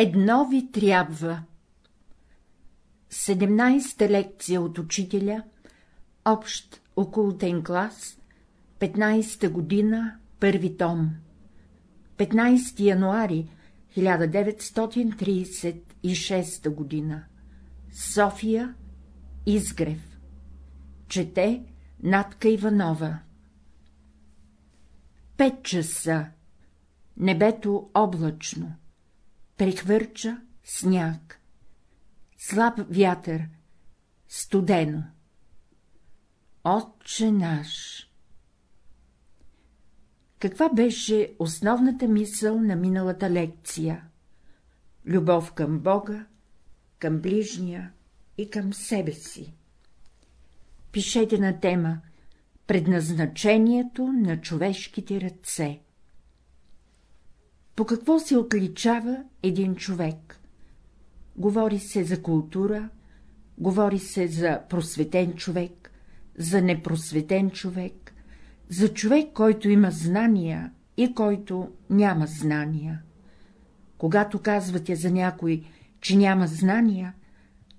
Едно ви трябва. 17-та лекция от учителя, общ окултен клас, 15-та година, първи том. 15 януари 1936 година. София, Изгрев. Чете Натка Иванова. Пет часа. Небето облачно. Прехвърча сняг. Слаб вятър. Студено. Отче наш. Каква беше основната мисъл на миналата лекция? Любов към Бога, към ближния и към себе си. Пишете на тема Предназначението на човешките ръце. По какво се отличава един човек? Говори се за култура, говори се за просветен човек, за непросветен човек, за човек, който има знания и който няма знания. Когато казвате за някой, че няма знания,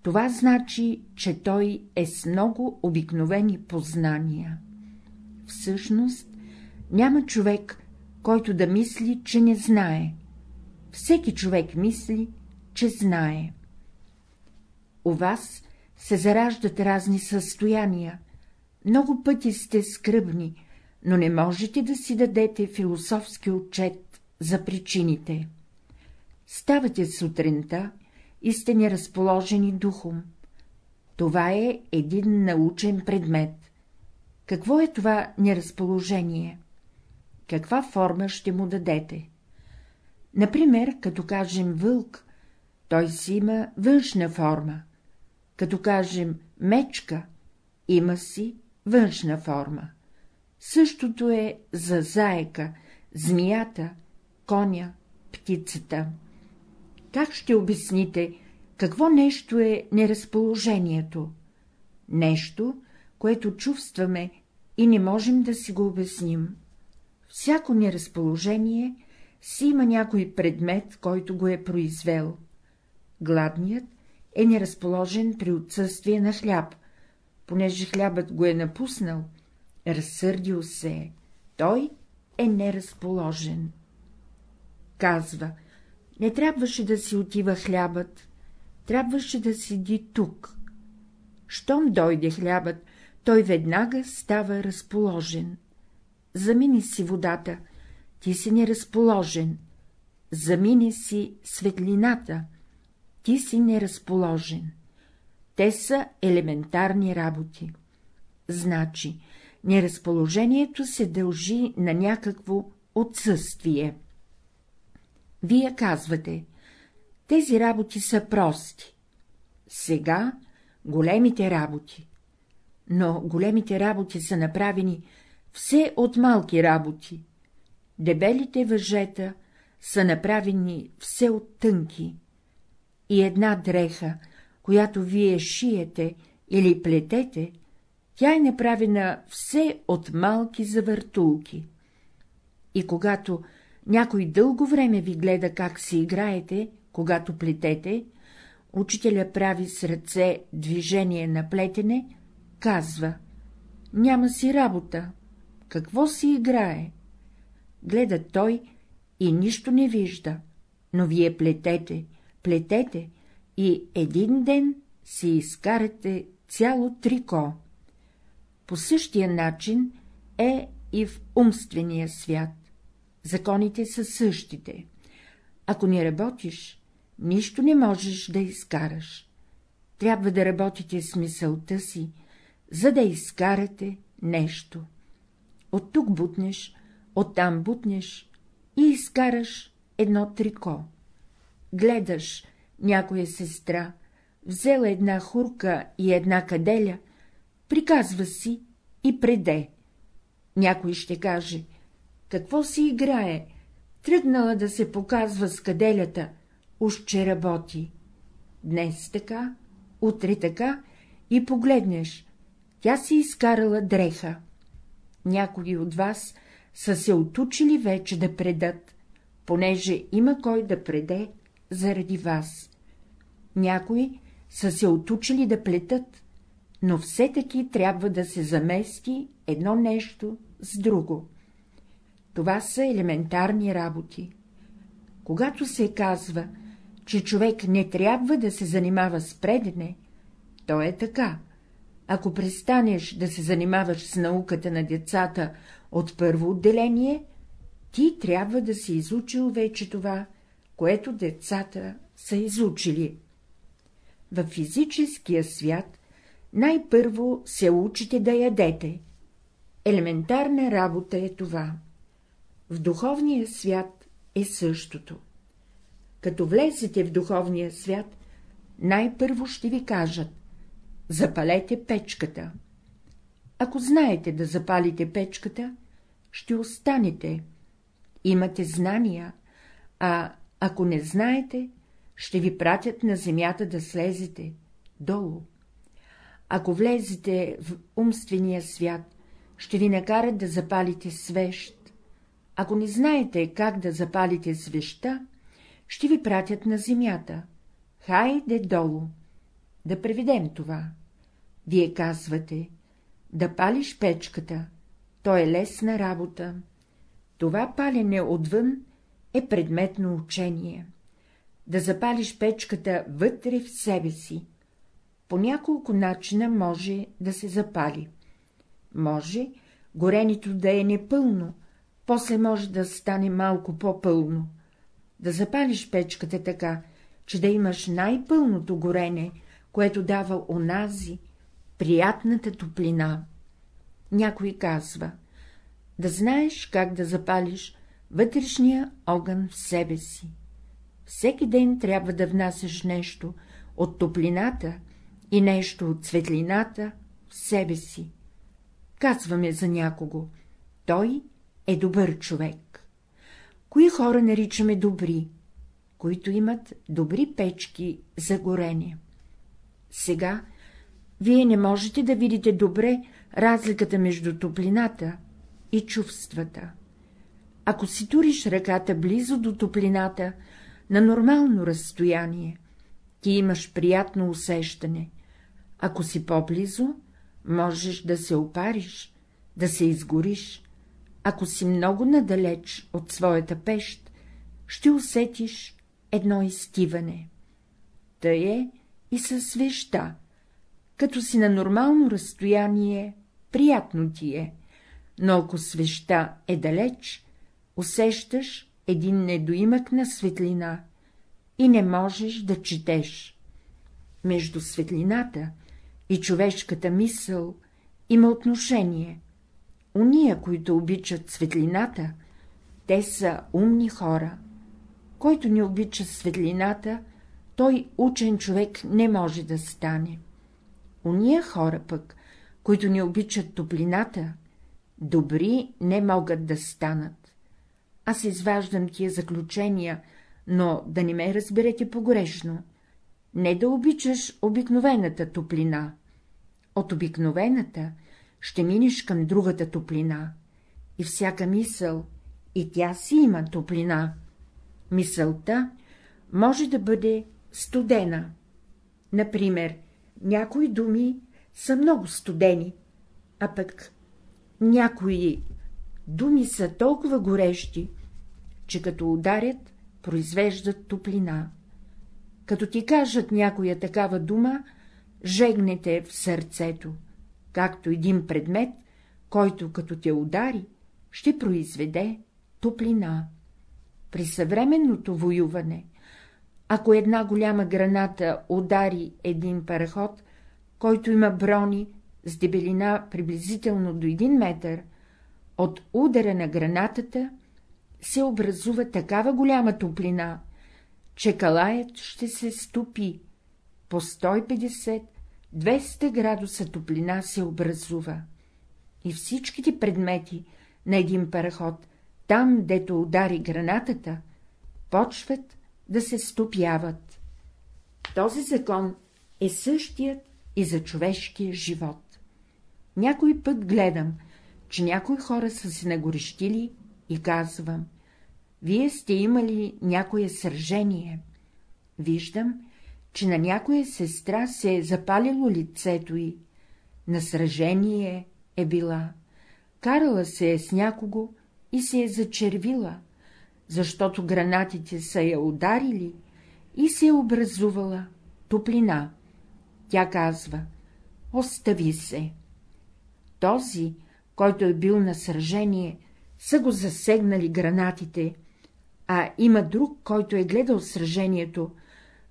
това значи, че той е с много обикновени познания. Всъщност, няма човек, който да мисли, че не знае. Всеки човек мисли, че знае. У вас се зараждат разни състояния, много пъти сте скръбни, но не можете да си дадете философски отчет за причините. Ставате сутринта и сте неразположени духом. Това е един научен предмет. Какво е това неразположение? Каква форма ще му дадете? Например, като кажем вълк, той си има външна форма. Като кажем мечка, има си външна форма. Същото е за заека, змията, коня, птицата. Как ще обясните, какво нещо е неразположението? Нещо, което чувстваме и не можем да си го обясним. Всяко неразположение си има някой предмет, който го е произвел. Гладният е неразположен при отсъствие на хляб, понеже хлябът го е напуснал, разсърдил се е, той е неразположен. Казва, не трябваше да си отива хлябът, трябваше да седи тук. Щом дойде хлябът, той веднага става разположен. Замини си водата, ти си неразположен. Замини си светлината, ти си неразположен. Те са елементарни работи. Значи, неразположението се дължи на някакво отсъствие. Вие казвате, тези работи са прости. Сега големите работи. Но големите работи са направени все от малки работи. Дебелите въжета са направени все от тънки. И една дреха, която вие шиете или плетете, тя е направена все от малки завъртулки. И когато някой дълго време ви гледа как си играете, когато плетете, учителя прави с ръце движение на плетене, казва — няма си работа, какво си играе? Гледа той и нищо не вижда, но вие плетете, плетете и един ден си изкарате цяло трико. По същия начин е и в умствения свят. Законите са същите. Ако не работиш, нищо не можеш да изкараш. Трябва да работите с мисълта си, за да изкарате нещо. От тук бутнеш, оттам бутнеш и изкараш едно трико. Гледаш някоя сестра, взела една хурка и една каделя, приказва си и преде. Някой ще каже, какво си играе, тръгнала да се показва с каделята, уж че работи. Днес така, утре така и погледнеш, тя си изкарала дреха. Някои от вас са се отучили вече да предат, понеже има кой да преде заради вас. Някои са се отучили да плетат, но все таки трябва да се замести едно нещо с друго. Това са елементарни работи. Когато се казва, че човек не трябва да се занимава с предене, то е така. Ако престанеш да се занимаваш с науката на децата от първо отделение, ти трябва да си изучил вече това, което децата са изучили. В физическия свят най-първо се учите да ядете. Елементарна работа е това. В духовния свят е същото. Като влезете в духовния свят, най-първо ще ви кажат — запалете печката. Ако знаете да запалите печката, ще останете. Имате знания, а ако не знаете, ще ви пратят на земята да слезете долу. Ако влезете в умствения свят, ще ви накарат да запалите свещ. Ако не знаете как да запалите свеща, ще ви пратят на земята. Хайде долу. Да преведем това. Вие казвате, да палиш печката, то е лесна работа. Това палене отвън е предметно учение. Да запалиш печката вътре в себе си. По няколко начина може да се запали. Може горенето да е непълно, после може да стане малко по-пълно. Да запалиш печката така, че да имаш най-пълното горене, което дава онази, приятната топлина. Някой казва, да знаеш как да запалиш вътрешния огън в себе си. Всеки ден трябва да внасяш нещо от топлината и нещо от светлината в себе си. Казваме за някого, той е добър човек. Кои хора наричаме добри? Които имат добри печки за горене. Сега вие не можете да видите добре разликата между топлината и чувствата. Ако си туриш ръката близо до топлината, на нормално разстояние, ти имаш приятно усещане. Ако си по-близо, можеш да се опариш, да се изгориш. Ако си много надалеч от своята пещ, ще усетиш едно изтиване. Тъй е и със свеща. Като си на нормално разстояние, приятно ти е, но ако свеща е далеч, усещаш един недоимък на светлина и не можеш да четеш. Между светлината и човешката мисъл има отношение. Уния, които обичат светлината, те са умни хора. Който не обича светлината, той учен човек не може да стане. Уния хора пък, които не обичат топлината, добри не могат да станат. Аз изваждам тия заключения, но да не ме разберете погрешно. Не да обичаш обикновената топлина. От обикновената ще минеш към другата топлина. И всяка мисъл, и тя си има топлина. Мисълта може да бъде студена. Например, някои думи са много студени, а пък някои думи са толкова горещи, че като ударят, произвеждат топлина. Като ти кажат някоя такава дума, жегнете в сърцето, както един предмет, който като те удари, ще произведе топлина. При съвременното воюване, ако една голяма граната удари един параход, който има брони с дебелина приблизително до един метър, от удара на гранатата се образува такава голяма топлина, че калаят ще се стопи. По 150-200 градуса топлина се образува. И всичките предмети на един параход, там, дето удари гранатата, почват да се стопяват. Този закон е същият и за човешкия живот. Някой път гледам, че някои хора са се нагорещили и казвам, вие сте имали някое сражение. Виждам, че на някоя сестра се е запалило лицето й, на сражение е била, карала се е с някого и се е зачервила, защото гранатите са я ударили и се е образувала топлина. Тя казва — остави се. Този, който е бил на сражение, са го засегнали гранатите, а има друг, който е гледал сражението,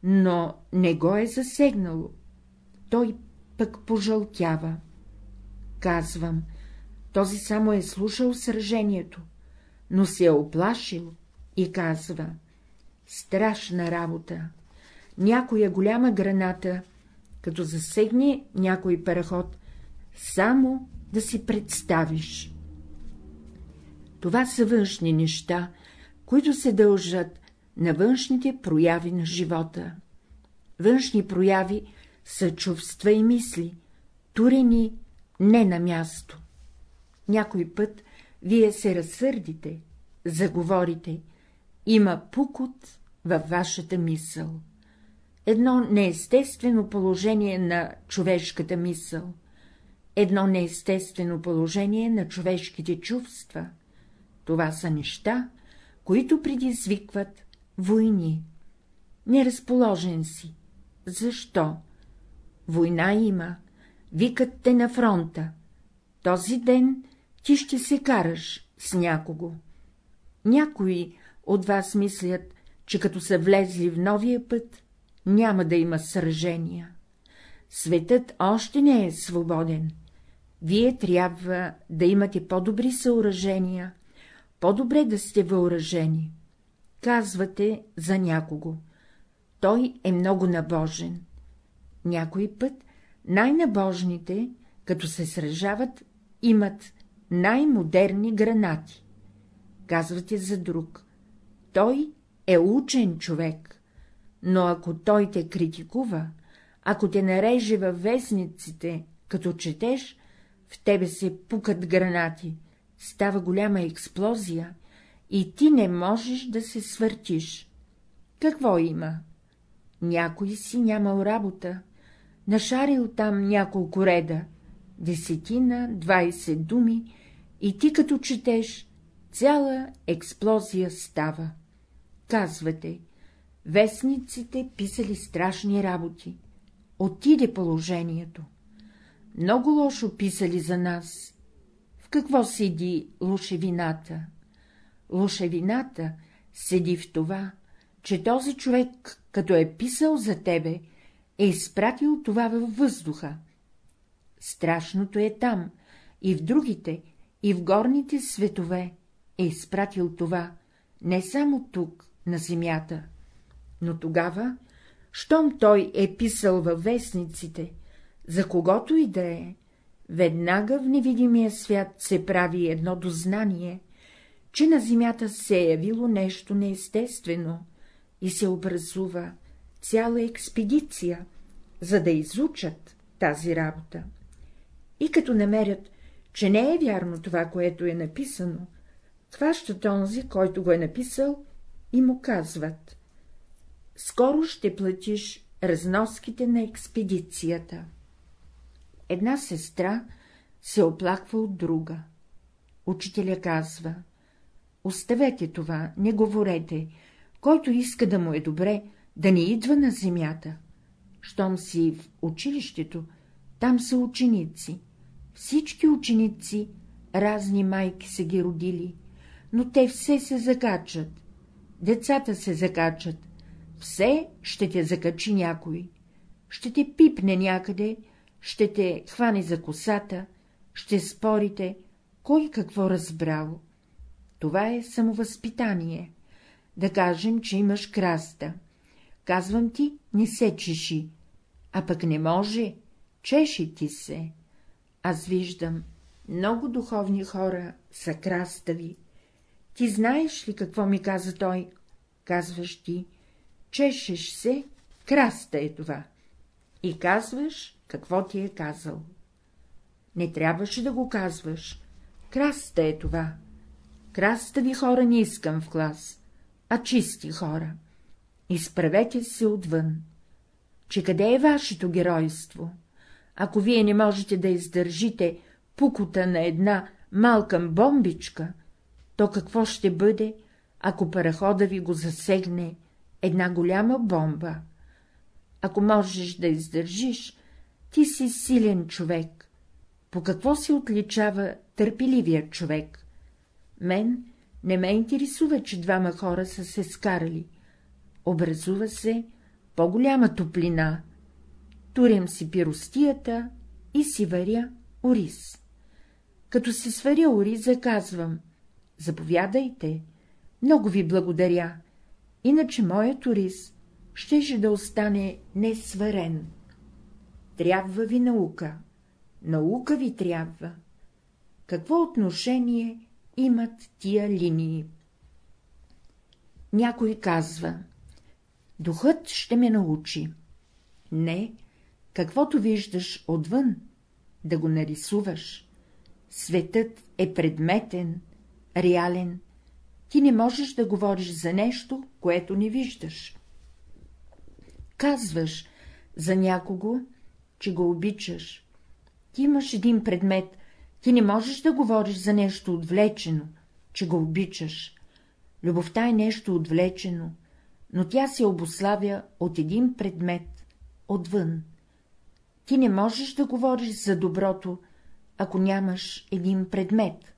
но не го е засегнало. Той пък пожълтява. Казвам, този само е слушал сражението, но се е оплашил и казва — страшна работа, някоя голяма граната, като засегне някой параход, само да си представиш. Това са външни неща, които се дължат на външните прояви на живота. Външни прояви са чувства и мисли, турени не на място. Някой път вие се разсърдите, заговорите, има пукот във вашата мисъл. Едно неестествено положение на човешката мисъл, едно неестествено положение на човешките чувства. Това са неща, които предизвикват войни. Неразположен си. Защо? Война има. Викат те на фронта. Този ден ти ще се караш с някого. Някои от вас мислят, че като са влезли в новия път, няма да има сражения. Светът още не е свободен. Вие трябва да имате по-добри съоръжения, по-добре да сте въоръжени. Казвате за някого. Той е много набожен. Някой път най-набожните, като се сражават, имат най-модерни гранати. Казвате за друг. Той е учен човек, но ако той те критикува, ако те нареже във вестниците, като четеш, в тебе се пукат гранати, става голяма експлозия и ти не можеш да се свъртиш. Какво има? Някой си нямал работа, нашарил там няколко реда, десетина, двайсет думи, и ти като четеш, цяла експлозия става. Казвате, вестниците писали страшни работи. Отиде положението. Много лошо писали за нас. В какво седи лошевината? Лошевината седи в това, че този човек, като е писал за тебе, е изпратил това във въздуха. Страшното е там, и в другите, и в горните светове е изпратил това, не само тук, на земята. Но тогава, щом той е писал във вестниците, за когото и да е, веднага в невидимия свят се прави едно дознание, че на земята се е явило нещо неестествено и се образува цяла експедиция, за да изучат тази работа. И като намерят, че не е вярно това, което е написано, хващат онзи, който го е написал, и му казват — скоро ще платиш разноските на експедицията. Една сестра се оплаква от друга. Учителя казва — оставете това, не говорете, който иска да му е добре, да не идва на земята. Щом си в училището, там са ученици. Всички ученици, разни майки са ги родили, но те все се закачат. Децата се закачат. Все ще те закачи някой. Ще те пипне някъде, ще те хване за косата, ще спорите, кой какво разбрал. Това е самовъзпитание. Да кажем, че имаш краста. Казвам ти, не се чеши, а пък не може, чеши ти се. Аз виждам, много духовни хора са крастави. Ти знаеш ли какво ми каза той? Казваш ти, чешеш се, краста е това. И казваш, какво ти е казал. Не трябваше да го казваш. Краста е това. Крастави хора не искам в клас, а чисти хора. изправете се отвън. Че къде е вашето геройство? Ако вие не можете да издържите пукота на една малка бомбичка, то какво ще бъде, ако парахода ви го засегне една голяма бомба? Ако можеш да издържиш, ти си силен човек. По какво се отличава търпеливият човек? Мен не ме интересува, че двама хора са се скарали. Образува се по-голяма топлина. Турям си пиростията и си варя ориз. Като си сваря ориза, казвам — заповядайте, много ви благодаря, иначе моят ориз щеше да остане несварен. Трябва ви наука, наука ви трябва. Какво отношение имат тия линии? Някой казва — духът ще ме научи. Не, каквото виждаш отвън, да го нарисуваш. Светът е предметен, реален. Ти не можеш да говориш за нещо, което не виждаш. Казваш за някого, че го обичаш. Ти имаш един предмет, ти не можеш да говориш за нещо отвлечено, че го обичаш. Любовта е нещо отвлечено, но тя се обославя от един предмет, отвън. Ти не можеш да говориш за доброто, ако нямаш един предмет.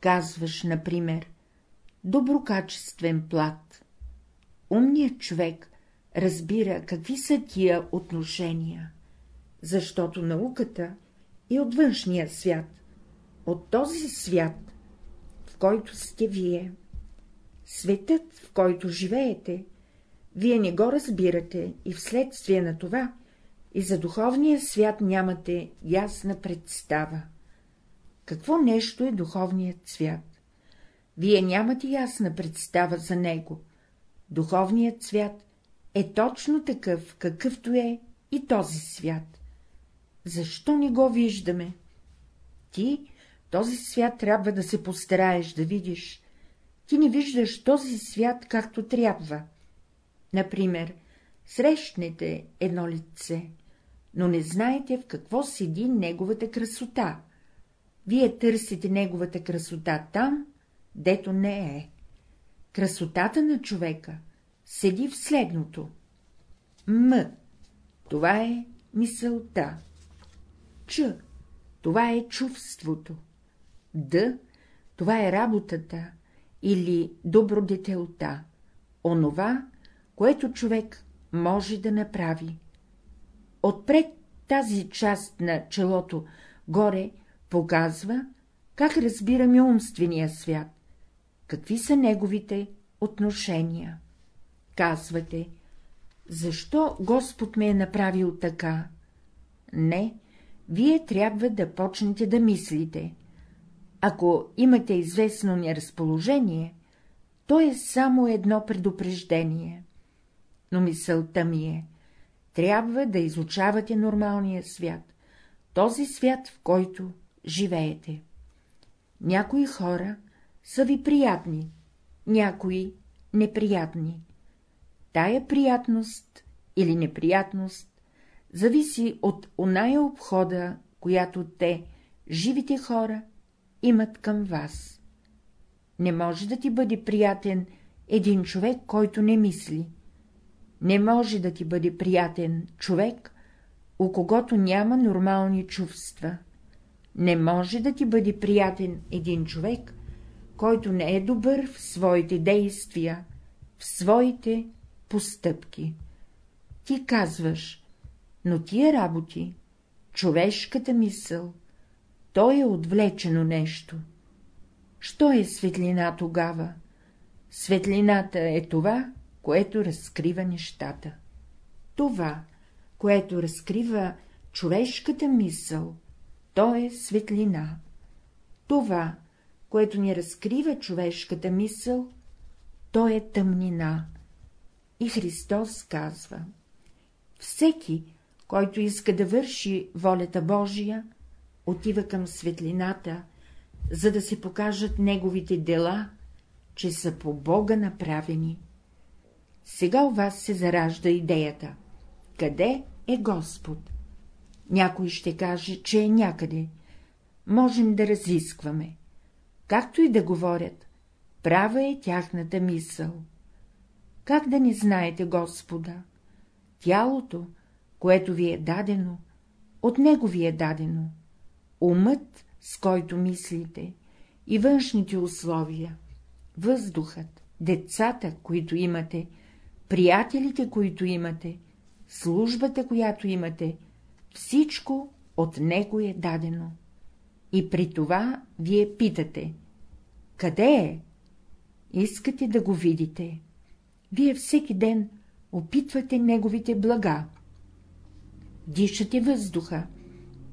Казваш, например, доброкачествен плат. Умният човек разбира какви са тия отношения, защото науката е от външния свят, от този свят, в който сте вие. Светът, в който живеете, вие не го разбирате и вследствие на това и за духовния свят нямате ясна представа. Какво нещо е духовният свят? Вие нямате ясна представа за него. Духовният свят е точно такъв, какъвто е и този свят. Защо не го виждаме? Ти този свят трябва да се постараеш да видиш. Ти не виждаш този свят както трябва. Например, срещнете едно лице, но не знаете в какво седи неговата красота. Вие търсите неговата красота там, дето не е. Красотата на човека седи в следното. М. Това е мисълта. Ч. Това е чувството. Д. Това е работата или добродетелта, онова, което човек може да направи. Отпред тази част на челото горе показва, как разбираме умствения свят, какви са неговите отношения. Казвате, защо Господ ме е направил така? Не, вие трябва да почнете да мислите. Ако имате известно неразположение, то е само едно предупреждение. Но мисълта ми е, трябва да изучавате нормалния свят, този свят, в който живеете. Някои хора са ви приятни, някои неприятни. Тая приятност или неприятност зависи от оная обхода, която те, живите хора, имат към вас. Не може да ти бъде приятен един човек, който не мисли. Не може да ти бъде приятен човек, у когото няма нормални чувства. Не може да ти бъде приятен един човек, който не е добър в своите действия, в своите постъпки. Ти казваш, но тия работи, човешката мисъл, то е отвлечено нещо. Що е светлина тогава? Светлината е това, което разкрива нещата. Това, което разкрива човешката мисъл, то е светлина. Това, което ни разкрива човешката мисъл, то е тъмнина. И Христос казва — всеки, който иска да върши волята Божия, отива към светлината, за да се покажат неговите дела, че са по Бога направени. Сега у вас се заражда идеята. Къде е Господ? Някой ще каже, че е някъде. Можем да разискваме. Както и да говорят, права е тяхната мисъл. Как да не знаете Господа? Тялото, което ви е дадено, от него ви е дадено. Умът, с който мислите, и външните условия, въздухът, децата, които имате, приятелите, които имате, службата, която имате, всичко от него е дадено. И при това вие питате — къде е? Искате да го видите. Вие всеки ден опитвате неговите блага. Дишате въздуха,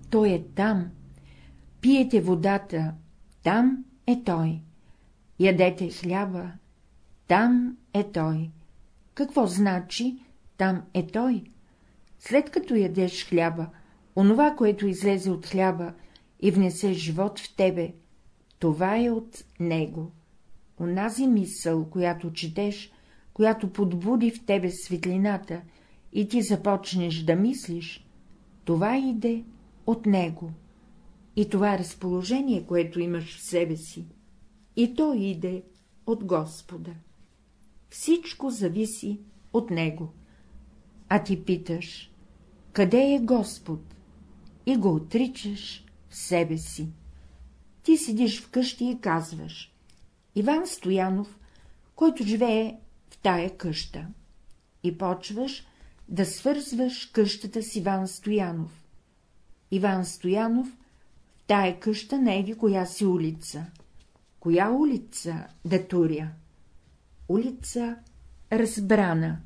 той е там. Пиете водата, там е той. Ядете хляба, там е той. Какво значи там е той? След като ядеш хляба, онова, което излезе от хляба и внесе живот в тебе, това е от него. Онази мисъл, която четеш, която подбуди в тебе светлината и ти започнеш да мислиш, това иде от него. И това разположение, което имаш в себе си, и то иде от Господа. Всичко зависи от него. А ти питаш, къде е Господ? И го отричаш в себе си. Ти седиш вкъщи и казваш, Иван Стоянов, който живее в тая къща. И почваш да свързваш къщата с Иван Стоянов. Иван Стоянов в тая къща не еди коя си улица. Коя улица да туря? Улица разбрана.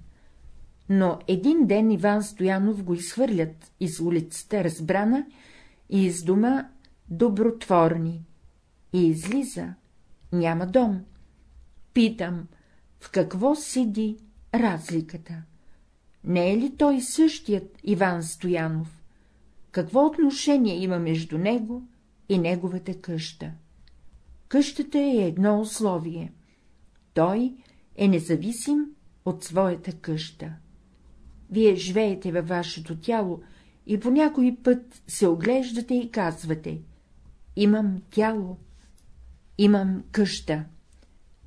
Но един ден Иван Стоянов го изхвърлят из улицата разбрана и из дома добротворни. И излиза, няма дом. Питам, в какво седи разликата? Не е ли той същият Иван Стоянов? Какво отношение има между него и неговата къща? Къщата е едно условие. Той е независим от своята къща. Вие живеете във вашето тяло и по някой път се оглеждате и казвате — имам тяло, имам къща.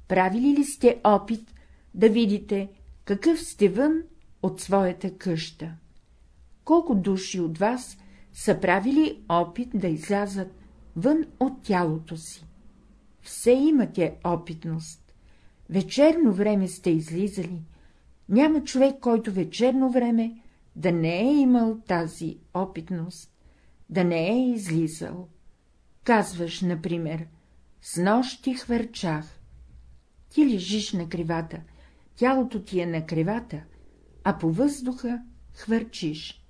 Правили ли сте опит да видите, какъв сте вън от своята къща? Колко души от вас са правили опит да излязат вън от тялото си? Все имате опитност. Вечерно време сте излизали. Няма човек, който вечерно време да не е имал тази опитност, да не е излизал. Казваш, например, с нощи хвърчах. Ти лежиш на кривата, тялото ти е на кривата, а по въздуха хвърчиш.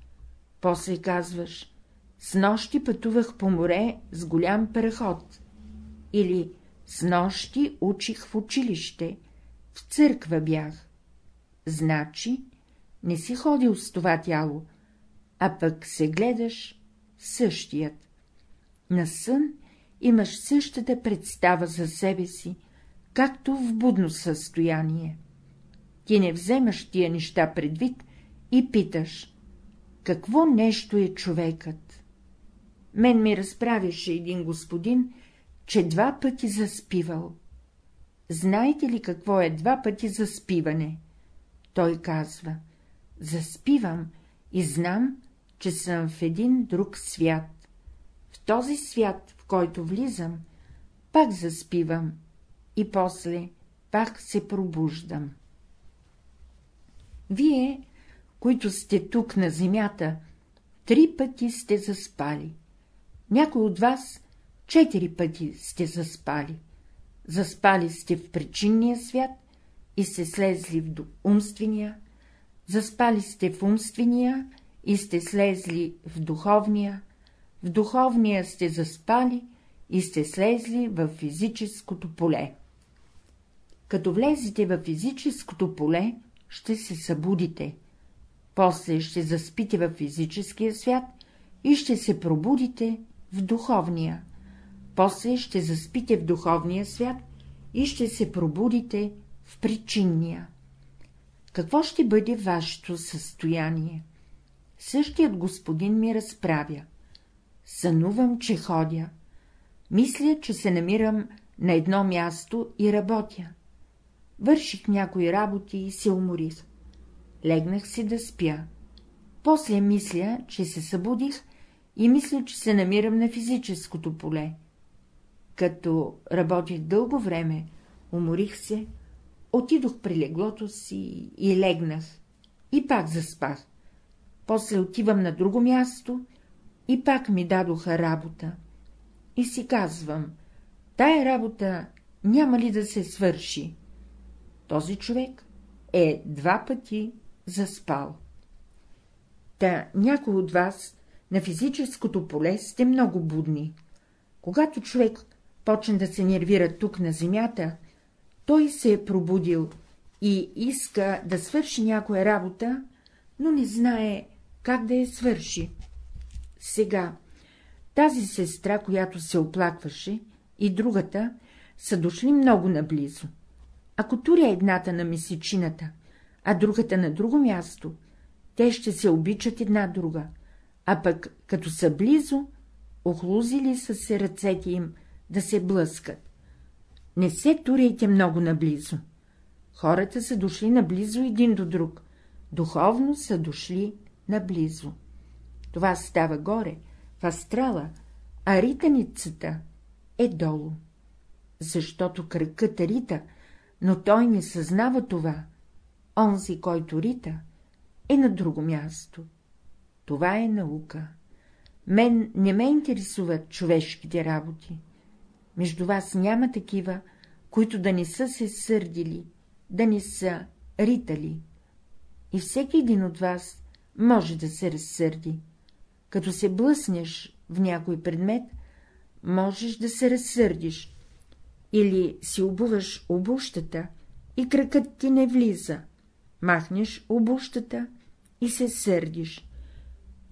После казваш, с нощи пътувах по море с голям параход. Или с нощи учих в училище, в църква бях. Значи, не си ходил с това тяло, а пък се гледаш същият. На сън имаш същата представа за себе си, както в будно състояние. Ти не вземаш тия неща предвид и питаш, какво нещо е човекът? Мен ми разправяше един господин, че два пъти заспивал. Знаете ли какво е два пъти заспиване? Той казва, заспивам и знам, че съм в един друг свят. В този свят, в който влизам, пак заспивам и после пак се пробуждам. Вие, които сте тук на земята, три пъти сте заспали. Някой от вас четири пъти сте заспали. Заспали сте в причинния свят и сте слезли в умствения, заспали сте в умствения и сте слезли в духовния, в духовния сте заспали и сте слезли в физическото поле. Като влезете в физическото поле, ще се събудите, после ще заспите в физическия свят и ще се пробудите в духовния, после ще заспите в духовния свят и ще се пробудите в причинния. какво ще бъде вашето състояние. Същият господин ми разправя. Сънувам, че ходя. Мисля, че се намирам на едно място и работя. Върших някои работи и се уморих. Легнах си да спя. После мисля, че се събудих и мисля, че се намирам на физическото поле. Като работих дълго време, уморих се, отидох при леглото си и легнах, и пак заспах. После отивам на друго място и пак ми дадоха работа. И си казвам, тая работа няма ли да се свърши? Този човек е два пъти заспал. Та някой от вас на физическото поле сте много будни. Когато човек почне да се нервира тук на земята, той се е пробудил и иска да свърши някоя работа, но не знае как да я свърши. Сега, тази сестра, която се оплакваше, и другата са дошли много наблизо. Ако туря едната на месечината, а другата на друго място, те ще се обичат една друга, а пък като са близо, охлузили са се ръцете им да се блъскат. Не се туряйте много наблизо. Хората са дошли наблизо един до друг, духовно са дошли наблизо. Това става горе, в астрала, а ританицата е долу. Защото кръкът рита, но той не съзнава това. Онзи, който рита, е на друго място. Това е наука. Мен не ме интересуват човешките работи. Между вас няма такива, които да не са се сърдили, да не са ритали. И всеки един от вас може да се разсърди. Като се блъснеш в някой предмет, можеш да се разсърдиш. Или си обуваш обущата и кракът ти не влиза, махнеш обущата и се сърдиш.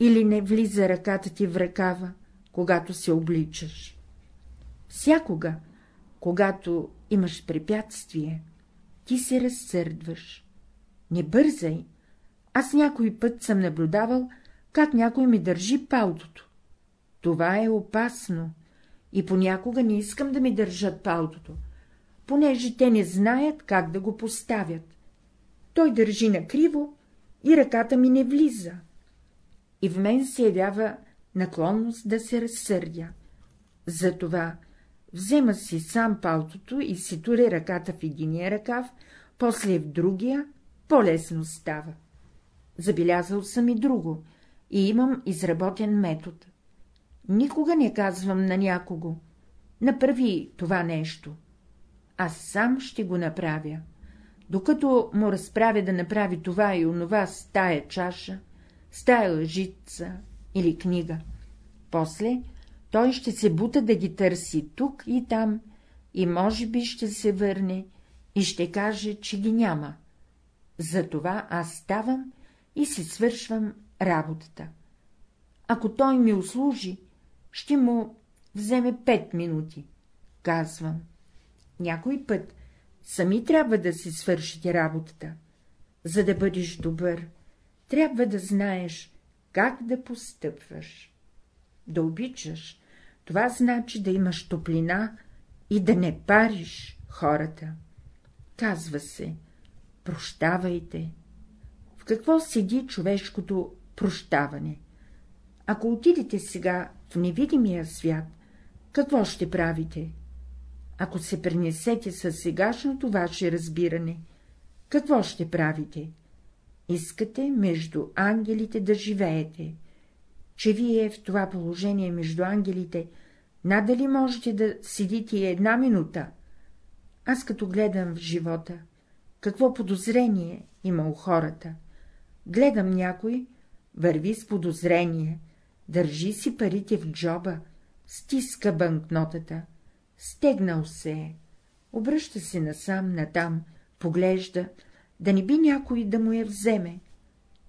Или не влиза ръката ти в ръкава, когато се обличаш. Всякога, когато имаш препятствие, ти се разсърдваш. Не бързай. Аз някой път съм наблюдавал, как някой ми държи палтото. Това е опасно и понякога не искам да ми държат палтото, понеже те не знаят как да го поставят. Той държи накриво и ръката ми не влиза. И в мен се явява наклонност да се разсърдя. Затова взема си сам палтото и си туре ръката в единия ръкав, после в другия, по-лесно става. Забелязал съм и друго, и имам изработен метод. Никога не казвам на някого, направи това нещо. Аз сам ще го направя. Докато му разправя да направи това и онова с тая чаша, с тая лъжица или книга, после той ще се бута да ги търси тук и там и може би ще се върне и ще каже, че ги няма. Затова аз ставам и си свършвам работата. Ако той ми услужи, ще му вземе пет минути. Казвам, някой път сами трябва да си свършите работата. За да бъдеш добър, трябва да знаеш как да постъпваш. Да обичаш, това значи да имаш топлина и да не париш хората. Казва се, прощавайте. В какво седи човешкото прощаване? Ако отидете сега в невидимия свят, какво ще правите? Ако се пренесете със сегашното ваше разбиране, какво ще правите? Искате между ангелите да живеете. Че вие в това положение между ангелите надали можете да седите и една минута? Аз като гледам в живота, какво подозрение има у хората? Гледам някой, върви с подозрение, държи си парите в джоба, стиска банкнотата, стегнал се е, обръща се насам, натам, поглежда, да не би някой да му я вземе.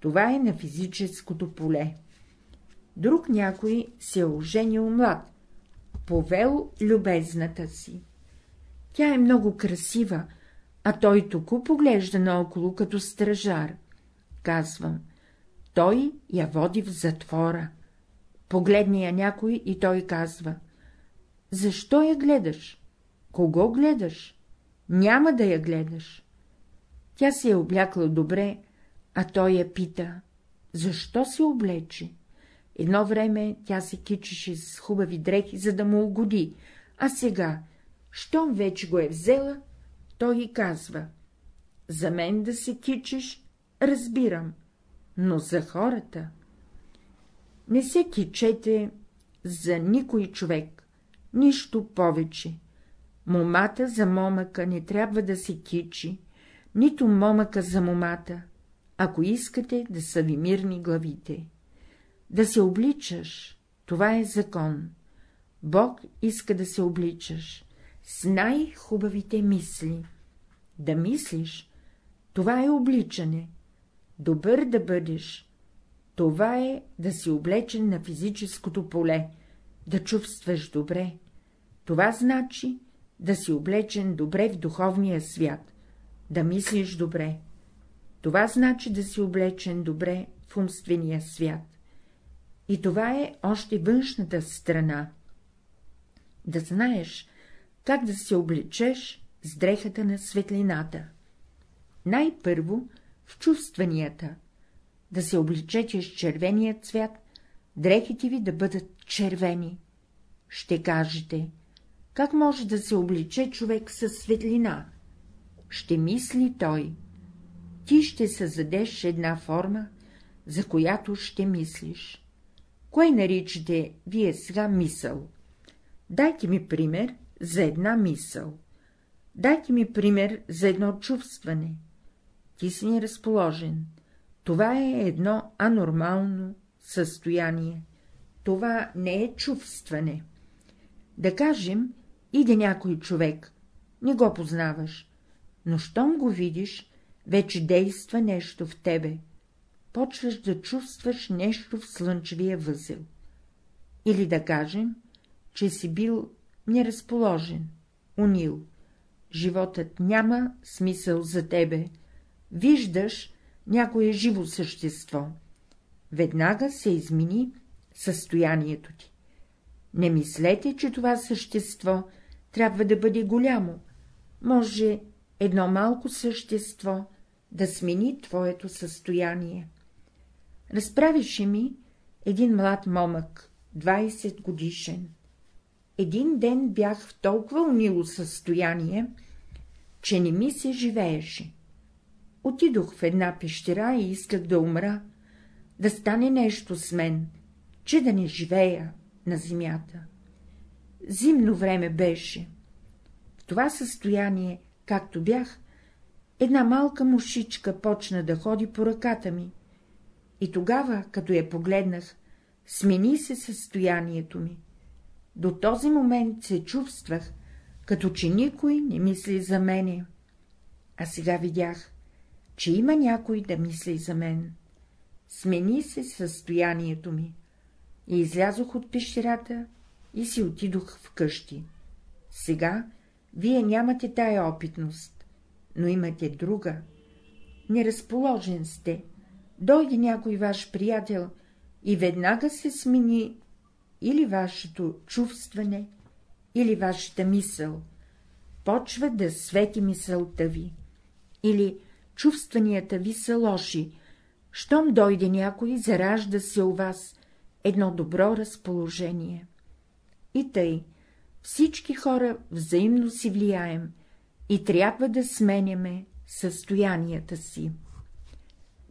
Това е на физическото поле. Друг някой се е оженил млад, повел любезната си. Тя е много красива, а той току поглежда наоколо като стражар. Казвам, той я води в затвора. Погледни я някой и той казва — защо я гледаш? Кого гледаш? Няма да я гледаш. Тя се е облякла добре, а той я пита — защо се облече? Едно време тя се кичеше с хубави дрехи, за да му угоди, а сега, щом вече го е взела, той и казва — за мен да се кичиш, разбирам, но за хората. Не се кичете за никой човек, нищо повече. Момата за момъка не трябва да се кичи, нито момъка за момата, ако искате да са ви мирни главите. Да се обличаш, това е закон. Бог иска да се обличаш с най-хубавите мисли. Да мислиш, това е обличане. Добър да бъдеш, това е да си облечен на физическото поле, да чувстваш добре. Това значи да си облечен добре в духовния свят, да мислиш добре. Това значи да си облечен добре в умствения свят. И това е още външната страна. Да знаеш, как да се облечеш с дрехата на светлината. Най-първо в чувстванията, да се обличете с червения цвят, дрехите ви да бъдат червени. Ще кажете, как може да се обличе човек със светлина? Ще мисли той. Ти ще създадеш една форма, за която ще мислиш. Кое наричате вие сега мисъл? Дайте ми пример за една мисъл. Дайте ми пример за едно чувстване. Ти си ни разположен. Това е едно анормално състояние. Това не е чувстване. Да кажем, иде някой човек, не го познаваш, но щом го видиш, вече действа нещо в тебе, почваш да чувстваш нещо в слънчевия възел. Или да кажем, че си бил неразположен, унил, животът няма смисъл за тебе, виждаш някое живо същество, веднага се измени състоянието ти. Не мислете, че това същество трябва да бъде голямо, може едно малко същество да смени твоето състояние. Разправише ми един млад момък, 20 годишен. Един ден бях в толкова унило състояние, че не ми се живееше. Отидох в една пещера и исках да умра, да стане нещо с мен, че да не живея на земята. Зимно време беше. В това състояние, както бях, една малка мушичка почна да ходи по ръката ми. И тогава, като я погледнах, смени се състоянието ми. До този момент се чувствах, като че никой не мисли за мене. А сега видях, че има някой да мисли за мен. Смени се състоянието ми. И излязох от пещерата и си отидох вкъщи. Сега вие нямате тая опитност, но имате друга. Неразположен сте, дойде някой ваш приятел и веднага се смени или вашето чувстване, или вашата мисъл, почва да свети мисълта ви, или чувстванията ви са лоши, щом дойде някой, заражда се у вас едно добро разположение. И тъй, всички хора взаимно си влияем и трябва да сменяме състоянията си.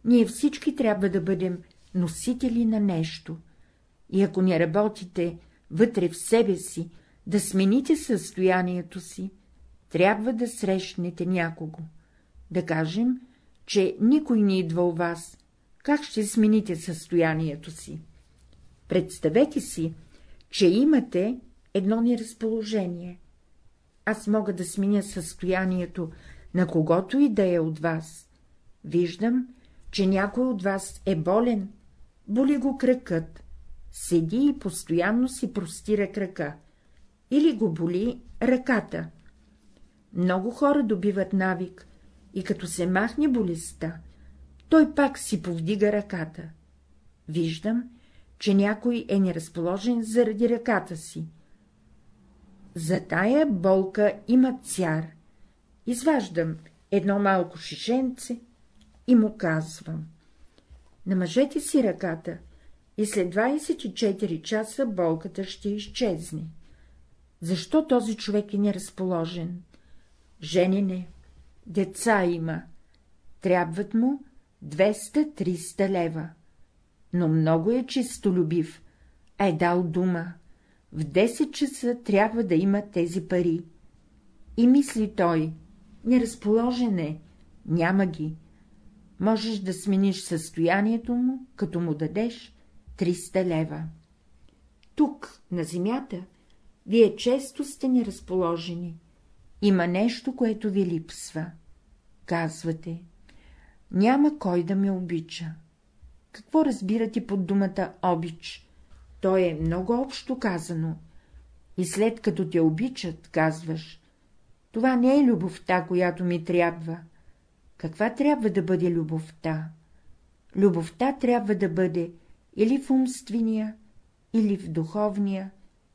Ние всички трябва да бъдем носители на нещо, и ако не работите вътре в себе си, да смените състоянието си, трябва да срещнете някого. Да кажем, че никой не идва у вас, как ще смените състоянието си? Представете си, че имате едно неразположение. Аз мога да сменя състоянието на когото и да е от вас. Виждам, че някой от вас е болен, боли го кръкът, седи и постоянно си простира крака, или го боли ръката. Много хора добиват навик и като се махне болестта, той пак си повдига ръката. Виждам, че някой е неразположен заради ръката си. За тая болка има цяр. Изваждам едно малко шишенце и му казвам. Намажете си ръката и след 24 часа болката ще изчезне. Защо този човек е неразположен? Женене, деца има, трябват му 200-300 лева, но много е чистолюбив, а е дал дума. В 10 часа трябва да има тези пари. И мисли той, неразположен е, няма ги. Можеш да смениш състоянието му, като му дадеш 300 лева. Тук, на земята, вие често сте неразположени. Има нещо, което ви липсва. Казвате, няма кой да ме обича. Какво разбирате под думата обич? То е много общо казано. И след като те обичат, казваш, това не е любовта, която ми трябва. Каква трябва да бъде любовта? Любовта трябва да бъде или в умствения, или в духовния,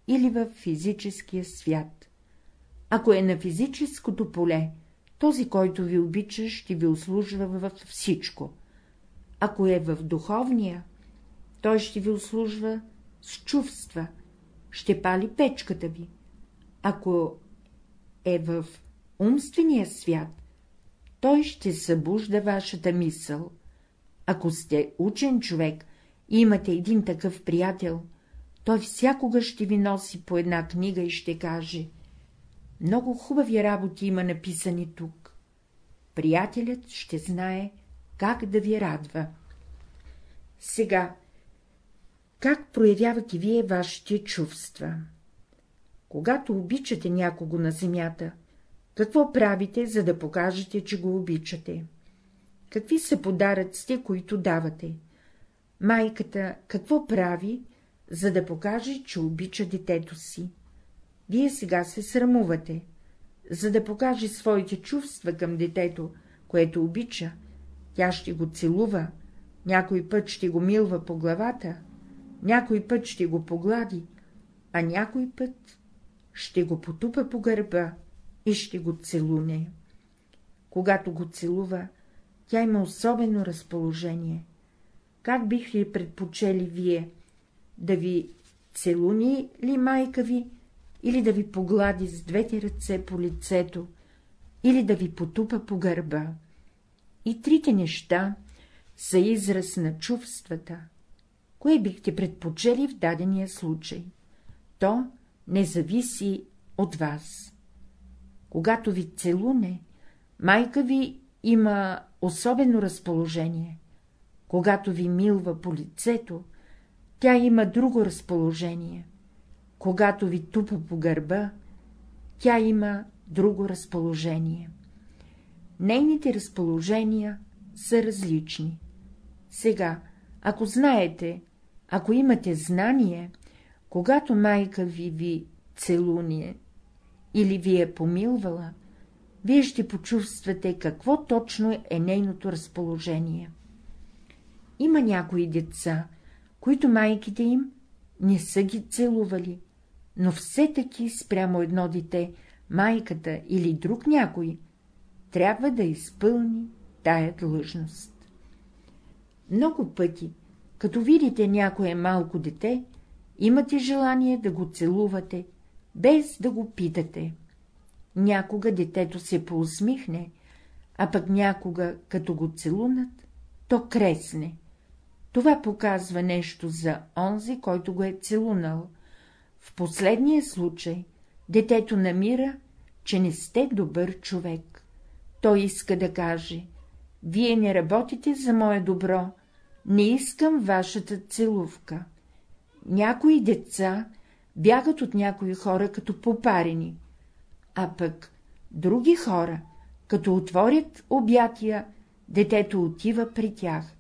или в физическия свят. Ако е на физическото поле, този, който ви обича, ще ви услужва във всичко. Ако е в духовния, той ще ви услужва с чувства, ще пали печката ви. Ако е в умствения свят, той ще събужда вашата мисъл. Ако сте учен човек и имате един такъв приятел, той всякога ще ви носи по една книга и ще каже — много хубави работи има написани тук. Приятелят ще знае как да ви радва. Сега, как проявявате вие вашите чувства? Когато обичате някого на земята, какво правите, за да покажете, че го обичате? Какви са подаръците, които давате? Майката какво прави, за да покаже, че обича детето си? Вие сега се срамувате. За да покаже своите чувства към детето, което обича, тя ще го целува, някой път ще го милва по главата, някой път ще го поглади, а някой път ще го потупа по гърба и ще го целуне. Когато го целува, тя има особено разположение. Как бих ли предпочели вие? Да ви целуни ли майка ви, или да ви поглади с двете ръце по лицето, или да ви потупа по гърба? И трите неща са израз на чувствата. Кое бихте предпочели в дадения случай? То не зависи от вас. Когато ви целуне, майка ви има особено разположение. Когато ви милва по лицето, тя има друго разположение. Когато ви тупа по гърба, тя има друго разположение. Нейните разположения са различни. Сега, ако знаете, ако имате знание, когато майка ви ви целуне или ви е помилвала, вие ще почувствате какво точно е нейното разположение. Има някои деца, които майките им не са ги целували, но все таки спрямо едно дете, майката или друг някой, трябва да изпълни тая длъжност. Много пъти, като видите някое малко дете, имате желание да го целувате, без да го питате. Някога детето се поусмихне, а пък някога, като го целунат, то кресне. Това показва нещо за онзи, който го е целунал. В последния случай детето намира, че не сте добър човек. Той иска да каже — вие не работите за мое добро, не искам вашата целувка. Някои деца бягат от някои хора като попарени, а пък други хора, като отворят обятия, детето отива при тях.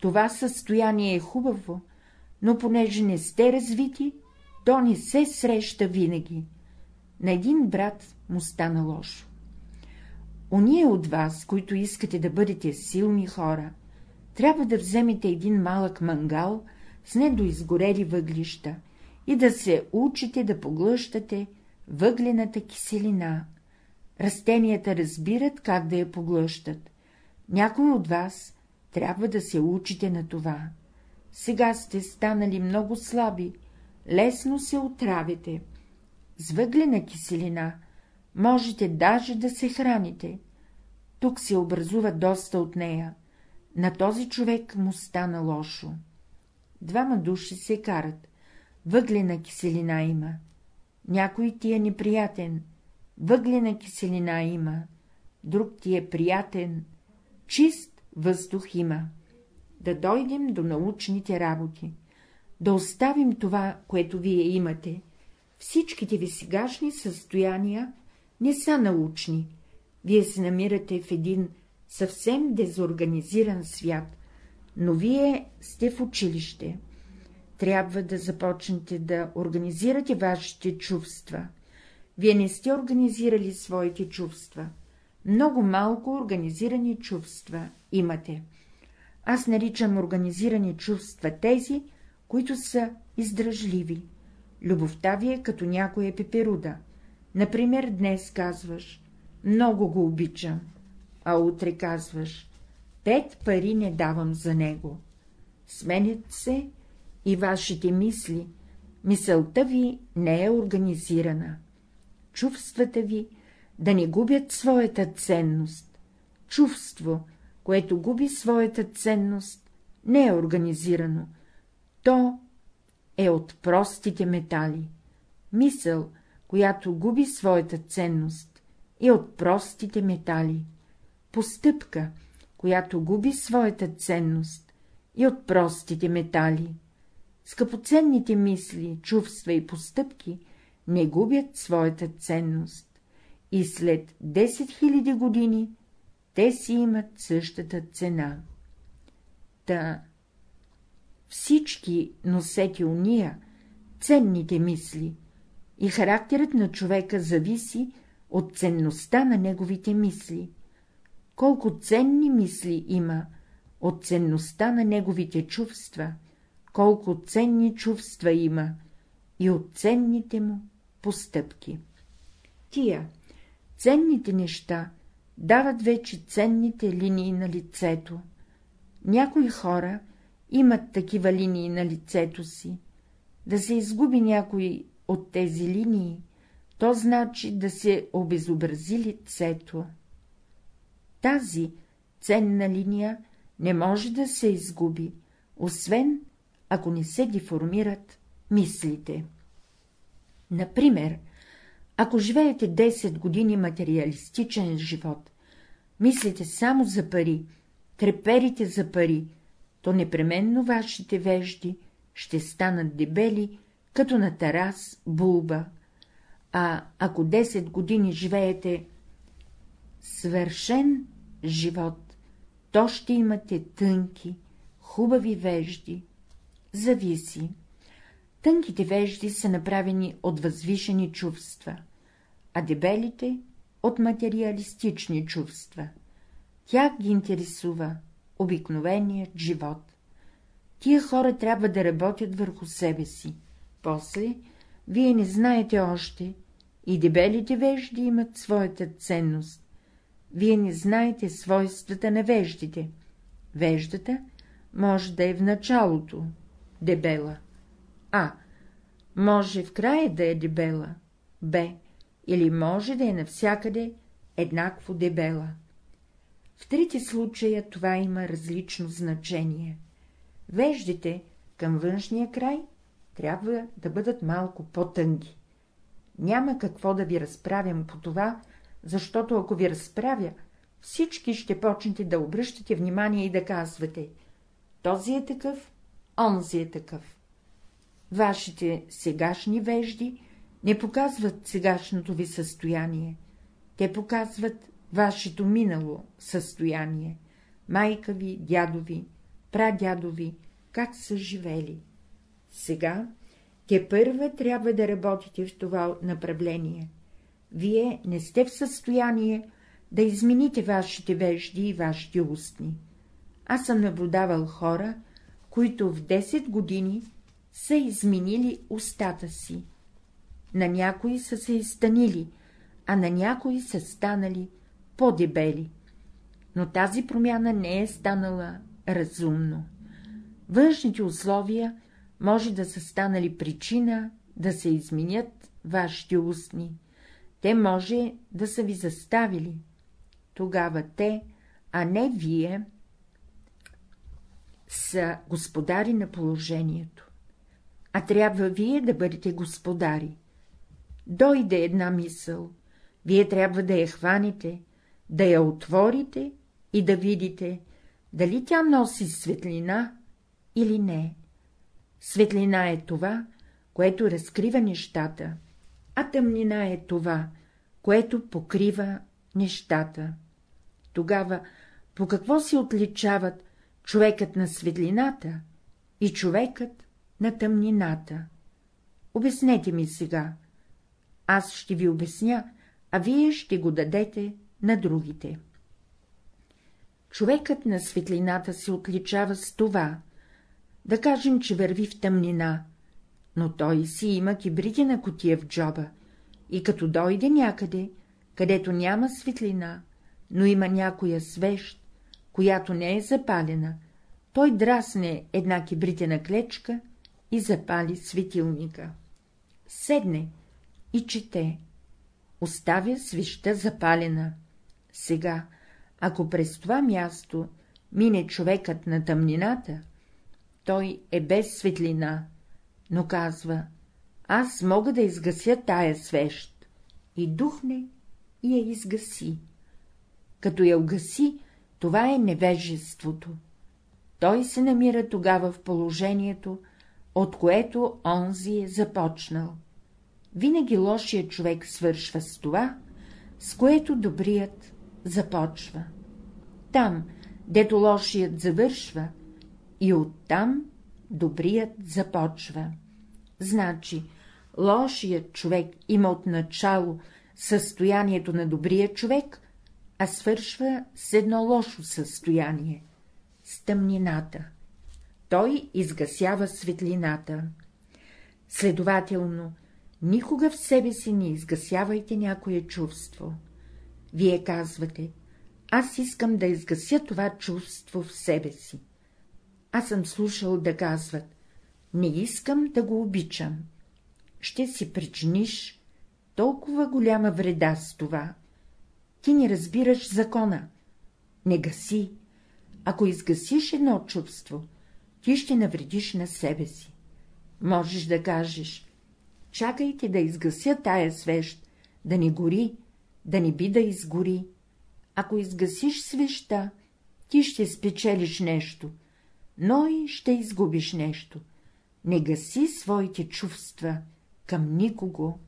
Това състояние е хубаво, но понеже не сте развити, то не се среща винаги. На един брат му стана лошо. Оние от вас, които искате да бъдете силни хора, трябва да вземете един малък мангал с недоизгорели въглища и да се учите да поглъщате въглената киселина. Растенията разбират как да я поглъщат. Някой от вас трябва да се учите на това. Сега сте станали много слаби, лесно се отравите. С въглена киселина можете даже да се храните. Тук се образува доста от нея. На този човек му стана лошо. Двама души се карат. Въглена киселина има. Някой ти е неприятен. Въглена киселина има. Друг ти е приятен. Чист въздух има. Да дойдем до научните работи. Да оставим това, което вие имате. Всичките ви сегашни състояния не са научни. Вие се намирате в един съвсем дезорганизиран свят, но вие сте в училище. Трябва да започнете да организирате вашите чувства. Вие не сте организирали своите чувства. Много малко организирани чувства имате. Аз наричам организирани чувства тези, които са издръжливи. Любовта ви е като някоя пеперуда. Например, днес казваш — много го обичам, а утре казваш — пет пари не давам за него. Сменят се и вашите мисли, мисълта ви не е организирана. Чувствата ви да не губят своята ценност. Чувство, което губи своята ценност, не е организирано. То е от простите метали. Мисъл, която губи своята ценност, е от простите метали. Постъпка, която губи своята ценност, и от простите метали. Скъпоценните мисли, чувства и постъпки не губят своята ценност и след 10 000 години те си имат същата цена. Та всички носети уния, ценните мисли, и характерът на човека зависи от ценността на неговите мисли. Колко ценни мисли има, от ценността на неговите чувства, колко ценни чувства има и от ценните му постъпки. Тия, ценните неща, дават вече ценните линии на лицето. Някои хора имат такива линии на лицето си. Да се изгуби някой от тези линии, то значи да се обезобрази лицето. Тази ценна линия не може да се изгуби, освен ако не се деформират мислите. Например, ако живеете 10 години материалистичен живот, мислите само за пари, треперите за пари, то непременно вашите вежди ще станат дебели, като на Тарас Булба, а ако 10 години живеете свършен живот, то ще имате тънки, хубави вежди. Зависи. Тънките вежди са направени от възвишени чувства, а дебелите — от материалистични чувства. Тях ги интересува обикновеният живот. Тия хора трябва да работят върху себе си. После, вие не знаете още, и дебелите вежди имат своята ценност. Вие не знаете свойствата на веждите. Веждата може да е в началото, дебела. А. Може в края да е дебела. Б. Или може да е навсякъде еднакво дебела. В трите случая това има различно значение. Веждите към външния край трябва да бъдат малко по-тънги. Няма какво да ви разправям по това, защото ако ви разправя, всички ще почнете да обръщате внимание и да казвате — този е такъв, онзи е такъв. Вашите сегашни вежди не показват сегашното ви състояние, те показват вашето минало състояние, майка ви, дядо ви, прадядо ви, как са живели. Сега те първа трябва да работите в това направление. Вие не сте в състояние да измените вашите вежди и вашите устни. Аз съм наблюдавал хора, които в 10 години са изменили устата си. На някои са се изстанили, а на някои са станали по-дебели. Но тази промяна не е станала разумно. Външните условия може да са станали причина да се изменят вашите устни. Те може да са ви заставили. Тогава те, а не вие, са господари на положението. А трябва вие да бъдете господари. Дойде една мисъл, вие трябва да я хванете, да я отворите и да видите, дали тя носи светлина или не. Светлина е това, което разкрива нещата, а тъмнина е това, което покрива нещата. Тогава по какво се отличават човекът на светлината и човекът на тъмнината? Обяснете ми сега. Аз ще ви обясня, а вие ще го дадете на другите. Човекът на светлината се отличава с това, да кажем, че върви в тъмнина, но той си има кибритена котия в джоба и като дойде някъде, където няма светлина, но има някоя свещ, която не е запалена, той драсне една кибритена клечка и запали светилника. Седне и чете. Оставя свеща запалена. Сега, ако през това място мине човекът на тъмнината, той е без светлина, но казва, аз мога да изгася тая свещ, и духне и я изгаси. Като я угаси, това е невежеството. Той се намира тогава в положението, от което онзи е започнал. Винаги лошият човек свършва с това, с което добрият започва. Там, дето лошият завършва, и оттам добрият започва. Значи, лошият човек има от начало състоянието на добрия човек, а свършва с едно лошо състояние — с тъмнината. Той изгасява светлината. Следователно, никога в себе си не изгасявайте някое чувство. Вие казвате, аз искам да изгася това чувство в себе си. Аз съм слушал да казват, не искам да го обичам. Ще си причиниш толкова голяма вреда с това. Ти не разбираш закона. Не гаси. Ако изгасиш едно чувство, ти ще навредиш на себе си. Можеш да кажеш, чакайте да изгася тая свещ, да не гори, да не би да изгори. Ако изгасиш свеща, ти ще спечелиш нещо, но и ще изгубиш нещо. Не гаси своите чувства към никого,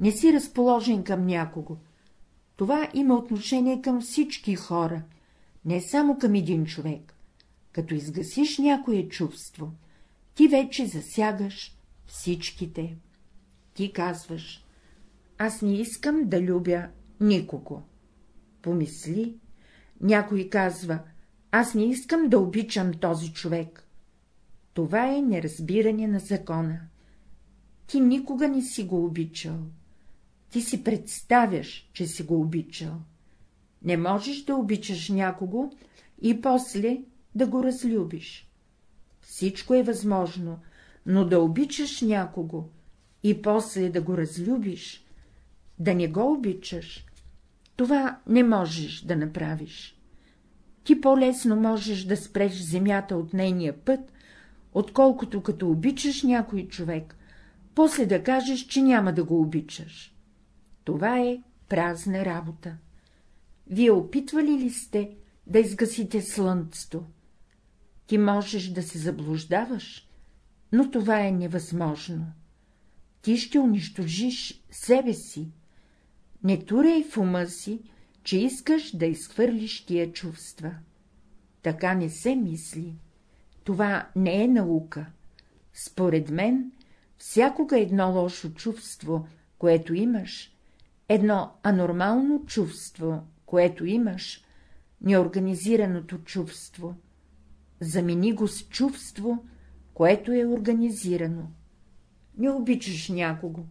не си разположен към някого. Това има отношение към всички хора, не само към един човек. Като изгасиш някое чувство, ти вече засягаш всичките. Ти казваш, аз не искам да любя никого. Помисли, някой казва, аз не искам да обичам този човек. Това е неразбиране на закона. Ти никога не си го обичал. Ти си представяш, че си го обичал. Не можеш да обичаш някого и после да го разлюбиш. Всичко е възможно, но да обичаш някого и после да го разлюбиш, да не го обичаш, това не можеш да направиш. Ти по-лесно можеш да спреш земята от нейния път, отколкото като обичаш някой човек, после да кажеш, че няма да го обичаш. Това е празна работа. Вие опитвали ли сте да изгасите слънцето? Ти можеш да се заблуждаваш, но това е невъзможно. Ти ще унищожиш себе си. Не турей в ума си, че искаш да изхвърлиш тия чувства. Така не се мисли. Това не е наука. Според мен, всякога едно лошо чувство, което имаш, едно анормално чувство, което имаш, неорганизираното чувство. Замени го с чувство, което е организирано. Не обичаш някого.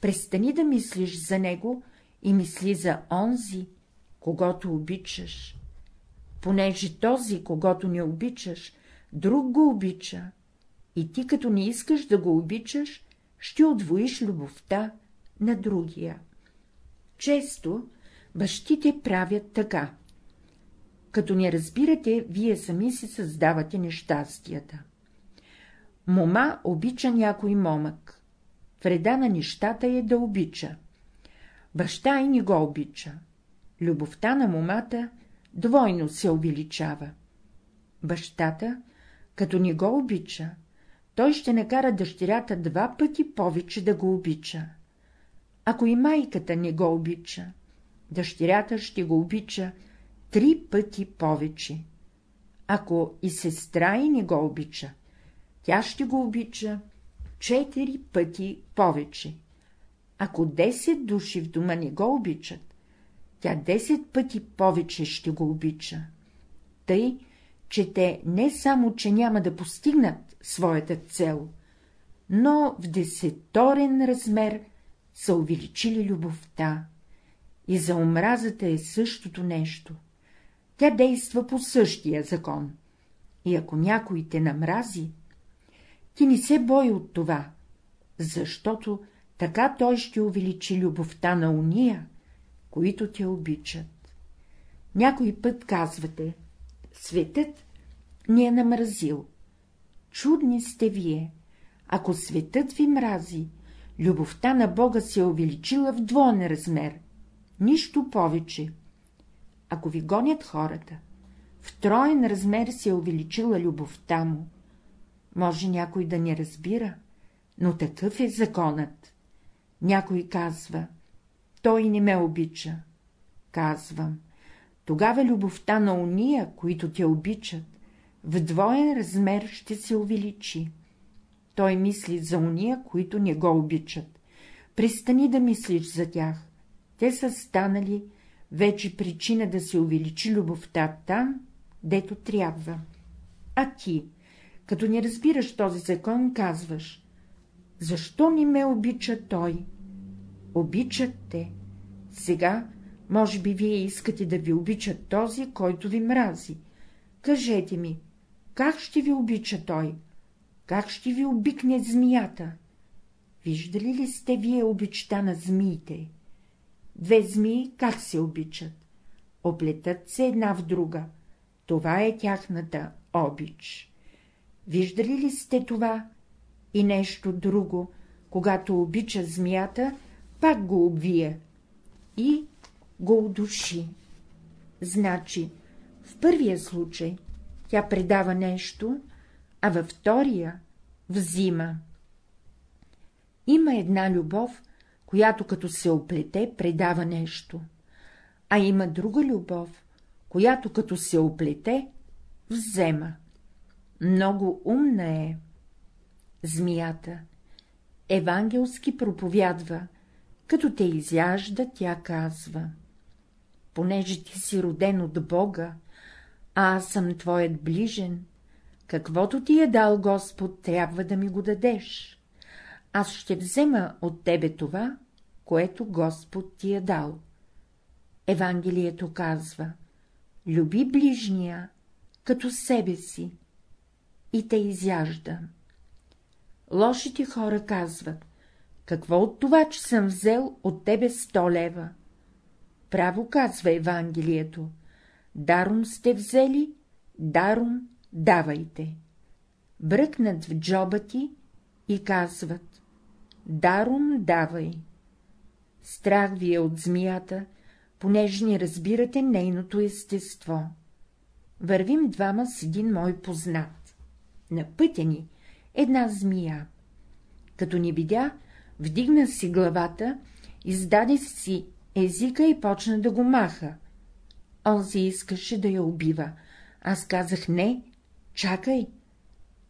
Престани да мислиш за него и мисли за онзи, когато обичаш. Понеже този, когато не обичаш, друг го обича, и ти, като не искаш да го обичаш, ще отвоиш любовта на другия. Често бащите правят така. Като не разбирате, вие сами си създавате нещастията. Мома обича някой момък. Вреда на нещата е да обича. Баща и не го обича. Любовта на момата двойно се увеличава. Бащата, като не го обича, той ще накара дъщерята два пъти повече да го обича. Ако и майката не го обича, дъщерята ще го обича три пъти повече. Ако и сестра и не го обича, тя ще го обича четири пъти повече. Ако 10 души в дома не го обичат, тя 10 пъти повече ще го обича. Тъй, че те не само, че няма да постигнат своята цел, но в десеторен размер са увеличили любовта. И за омразата е същото нещо. Тя действа по същия закон. И ако някой те намрази, ти не се бой от това, защото така той ще увеличи любовта на уния, които те обичат. Някой път казвате, светът ни е намразил. Чудни сте вие, ако светът ви мрази, любовта на Бога се е увеличила в двоен размер, нищо повече. Ако ви гонят хората, в троен размер се е увеличила любовта му. Може някой да не разбира, но такъв е законът. Някой казва, той не ме обича. Казвам, тогава любовта на уния, които те обичат, в двоен размер ще се увеличи. Той мисли за уния, които не го обичат. Престани да мислиш за тях. Те са станали вече причина да се увеличи любовта там, дето трябва. А ти, като не разбираш този закон, казваш, защо не ме обича той? Обичат те. Сега, може би, вие искате да ви обича този, който ви мрази. Кажете ми, как ще ви обича той? Как ще ви обикне змията? Виждали ли сте вие обичта на змиите? Две змии как се обичат? Оплетат се една в друга. Това е тяхната обич. Виждали ли сте това? И нещо друго, когато обича змията, пак го обвие и го удуши. Значи, в първия случай тя предава нещо, а във втория взима. Има една любов, която като се оплете, предава нещо, а има друга любов, която като се оплете, взема. Много умна е. Змията евангелски проповядва, като те изяжда, тя казва. Понеже ти си роден от Бога, а аз съм твоят ближен, каквото ти е дал Господ, трябва да ми го дадеш. Аз ще взема от тебе това, което Господ ти е дал. Евангелието казва — люби ближния, като себе си, и те изяжда. Лошите хора казват — какво от това, че съм взел от тебе сто лева? Право казва Евангелието — даром сте взели, даром давайте. Бръкнат в джоба ти и казват — даром давай. Страх ви е от змията, понеже не разбирате нейното естество. Вървим двама с един мой познат. На пътя ни една змия. Като ни видя, вдигна си главата, издаде си езика и почна да го маха. Онзи искаше да я убива. Аз казах не, чакай.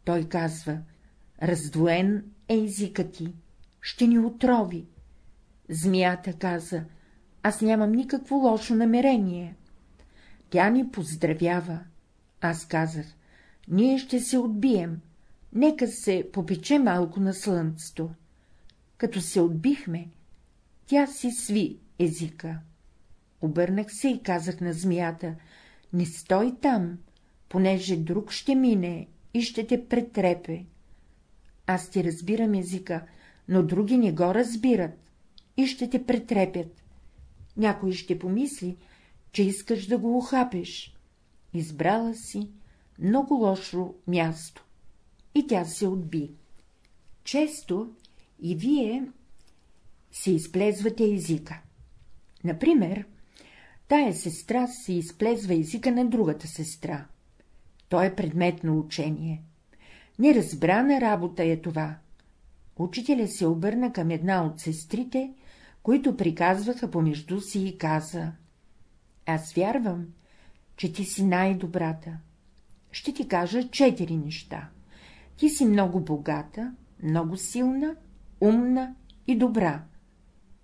Той казва, раздвоен е езика ти, ще ни отрови. Змията каза, аз нямам никакво лошо намерение. Тя ни поздравява. Аз казах, ние ще се отбием, нека се попече малко на слънцето. Като се отбихме, тя си сви езика. Обърнах се и казах на змията, не стой там, понеже друг ще мине и ще те претрепе. Аз ти разбирам езика, но други не го разбират и ще те претрепят. Някой ще помисли, че искаш да го ухапеш. Избрала си много лошо място. И тя се отби. Често и вие се изплезвате езика. Например, тая сестра се изплезва езика на другата сестра. То е предметно учение. Неразбрана работа е това. Учителя се обърна към една от сестрите, които приказваха помежду си и каза — Аз вярвам, че ти си най-добрата. Ще ти кажа четири неща. Ти си много богата, много силна, умна и добра,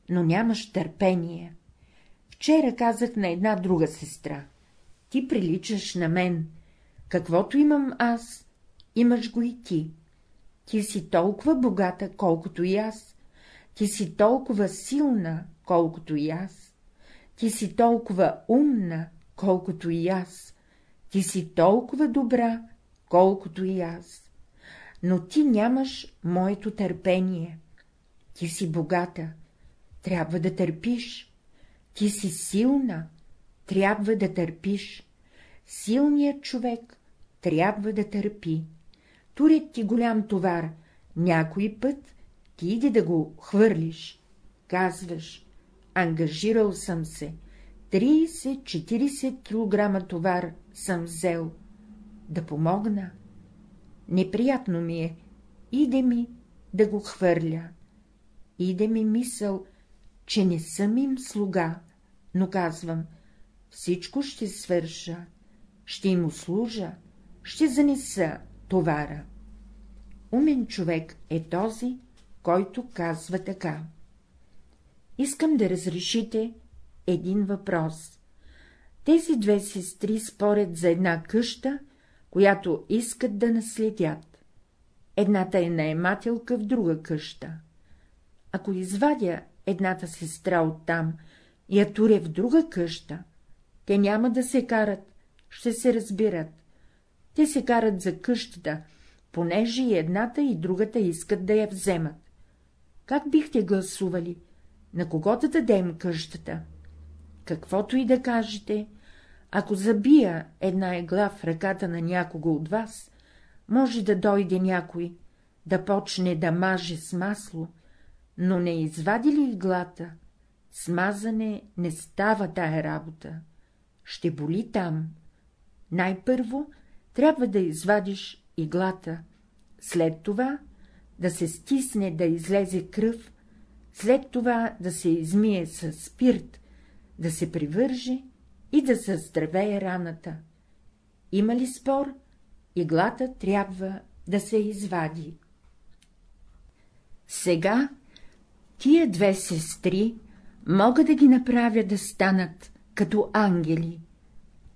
но нямаш търпение. Вчера казах на една друга сестра. Ти приличаш на мен. Каквото имам аз, имаш го и ти. Ти си толкова богата, колкото и аз. Ти си толкова силна, колкото и аз. Ти си толкова умна, колкото и аз. Ти си толкова добра, колкото и аз. Но ти нямаш моето търпение. Ти си богата, трябва да търпиш. Ти си силна, трябва да търпиш. Силният човек трябва да търпи. Турят ти голям товар, някой път ти иди да го хвърлиш. Казваш, ангажирал съм се, 30-40 кг товар съм взел. Да помогна. Неприятно ми е, иде ми да го хвърля. Иде ми мисъл, че не съм им слуга, но казвам, всичко ще свърша, ще им услужа, ще занеса товара. Умен човек е този, който казва така. Искам да разрешите един въпрос. Тези две сестри спорят за една къща, която искат да наследят. Едната е наемателка в друга къща. Ако извадя едната сестра оттам и я туря в друга къща, те няма да се карат, ще се разбират. Те се карат за къщата, понеже и едната и другата искат да я вземат. Как бихте гласували? На кого да дадем къщата? Каквото и да кажете, ако забия една егла в ръката на някого от вас, може да дойде някой, да почне да маже с масло, но не извади ли иглата, смазане не става тая работа, ще боли там. Най-първо трябва да извадиш иглата, след това да се стисне да излезе кръв, след това да се измие с спирт, да се привърже и да заздравее раната. Има ли спор, иглата трябва да се извади. Сега тия две сестри мога да ги направя да станат като ангели.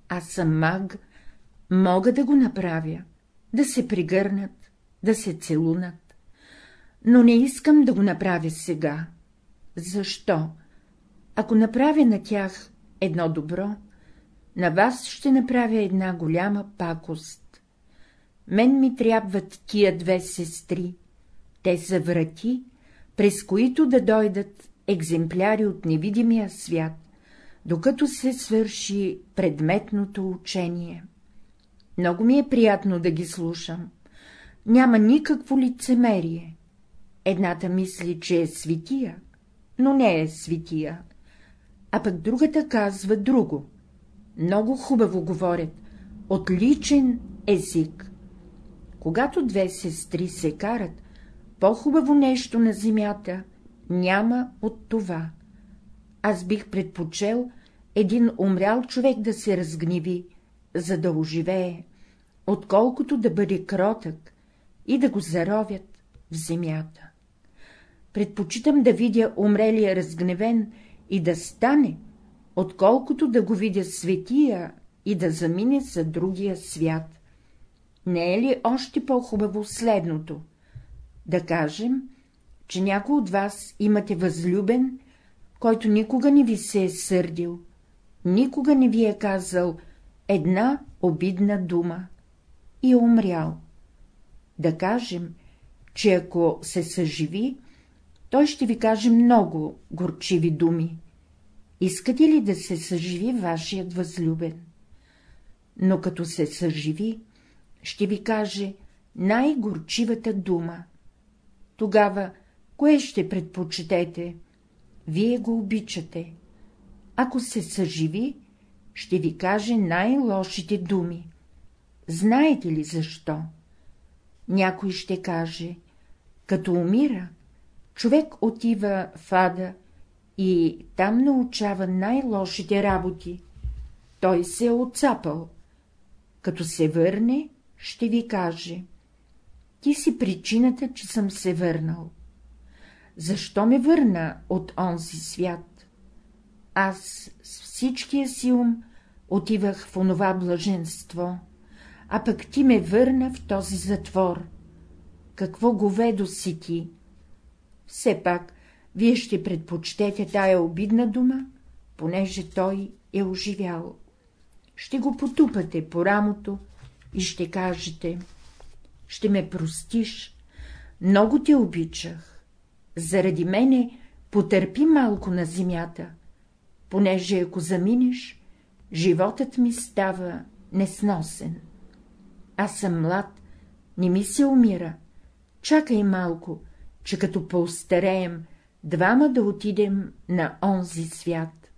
Аз съм маг, мога да го направя, да се пригърнат, да се целунат но не искам да го направя сега. Защо? Ако направя на тях едно добро, на вас ще направя една голяма пакост. Мен ми трябват тия две сестри, те са врати, през които да дойдат екземпляри от невидимия свят, докато се свърши предметното учение. Много ми е приятно да ги слушам. Няма никакво лицемерие. Едната мисли, че е светия, но не е светия, а пък другата казва друго. Много хубаво говорят, отличен език. Когато две сестри се карат, по-хубаво нещо на земята няма от това. Аз бих предпочел един умрял човек да се разгниви, за да оживее, отколкото да бъде кротък и да го заровят в земята предпочитам да видя умрелия разгневен и да стане, отколкото да го видя светия и да замине за другия свят. Не е ли още по-хубаво следното? Да кажем, че някой от вас имате възлюбен, който никога не ви се е сърдил, никога не ви е казал една обидна дума и е умрял. Да кажем, че ако се съживи, той ще ви каже много горчиви думи. Искате ли да се съживи вашият възлюбен? Но като се съживи, ще ви каже най-горчивата дума. Тогава кое ще предпочетете? Вие го обичате. Ако се съживи, ще ви каже най-лошите думи. Знаете ли защо? Някой ще каже, като умира, човек отива в ада и там научава най-лошите работи. Той се е отцапал. Като се върне, ще ви каже. Ти си причината, че съм се върнал. Защо ме върна от онзи свят? Аз с всичкия си ум отивах в онова блаженство, а пък ти ме върна в този затвор. Какво говедо си ти? Все пак, вие ще предпочтете тая обидна дума, понеже той е оживял. Ще го потупате по рамото и ще кажете — ще ме простиш, много те обичах, заради мене потърпи малко на земята, понеже ако заминеш, животът ми става несносен. Аз съм млад, не ми се умира, чакай малко, че като поостареем, двама да отидем на онзи свят.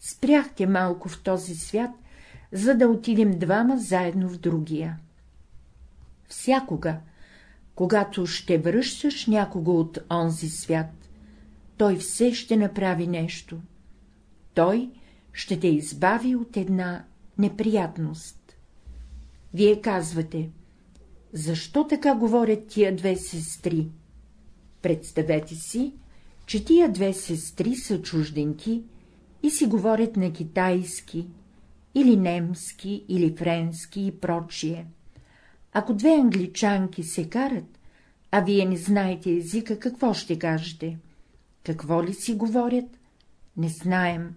Спряхте малко в този свят, за да отидем двама заедно в другия. Всякога, когато ще връщаш някого от онзи свят, той все ще направи нещо. Той ще те избави от една неприятност. Вие казвате, защо така говорят тия две сестри? Представете си, че тия две сестри са чужденки и си говорят на китайски, или немски, или френски и прочие. Ако две англичанки се карат, а вие не знаете езика, какво ще кажете? Какво ли си говорят? Не знаем.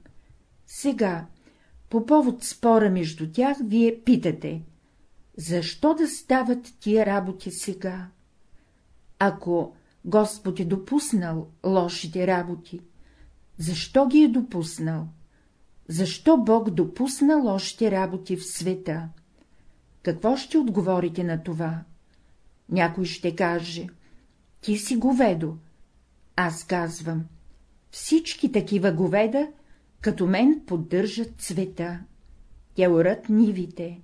Сега, по повод спора между тях, вие питате, защо да стават тия работи сега? Ако Господ е допуснал лошите работи, защо ги е допуснал? Защо Бог допусна лошите работи в света? Какво ще отговорите на това? Някой ще каже, ти си говедо. Аз казвам, всички такива говеда, като мен, поддържат цвета. Те орат нивите.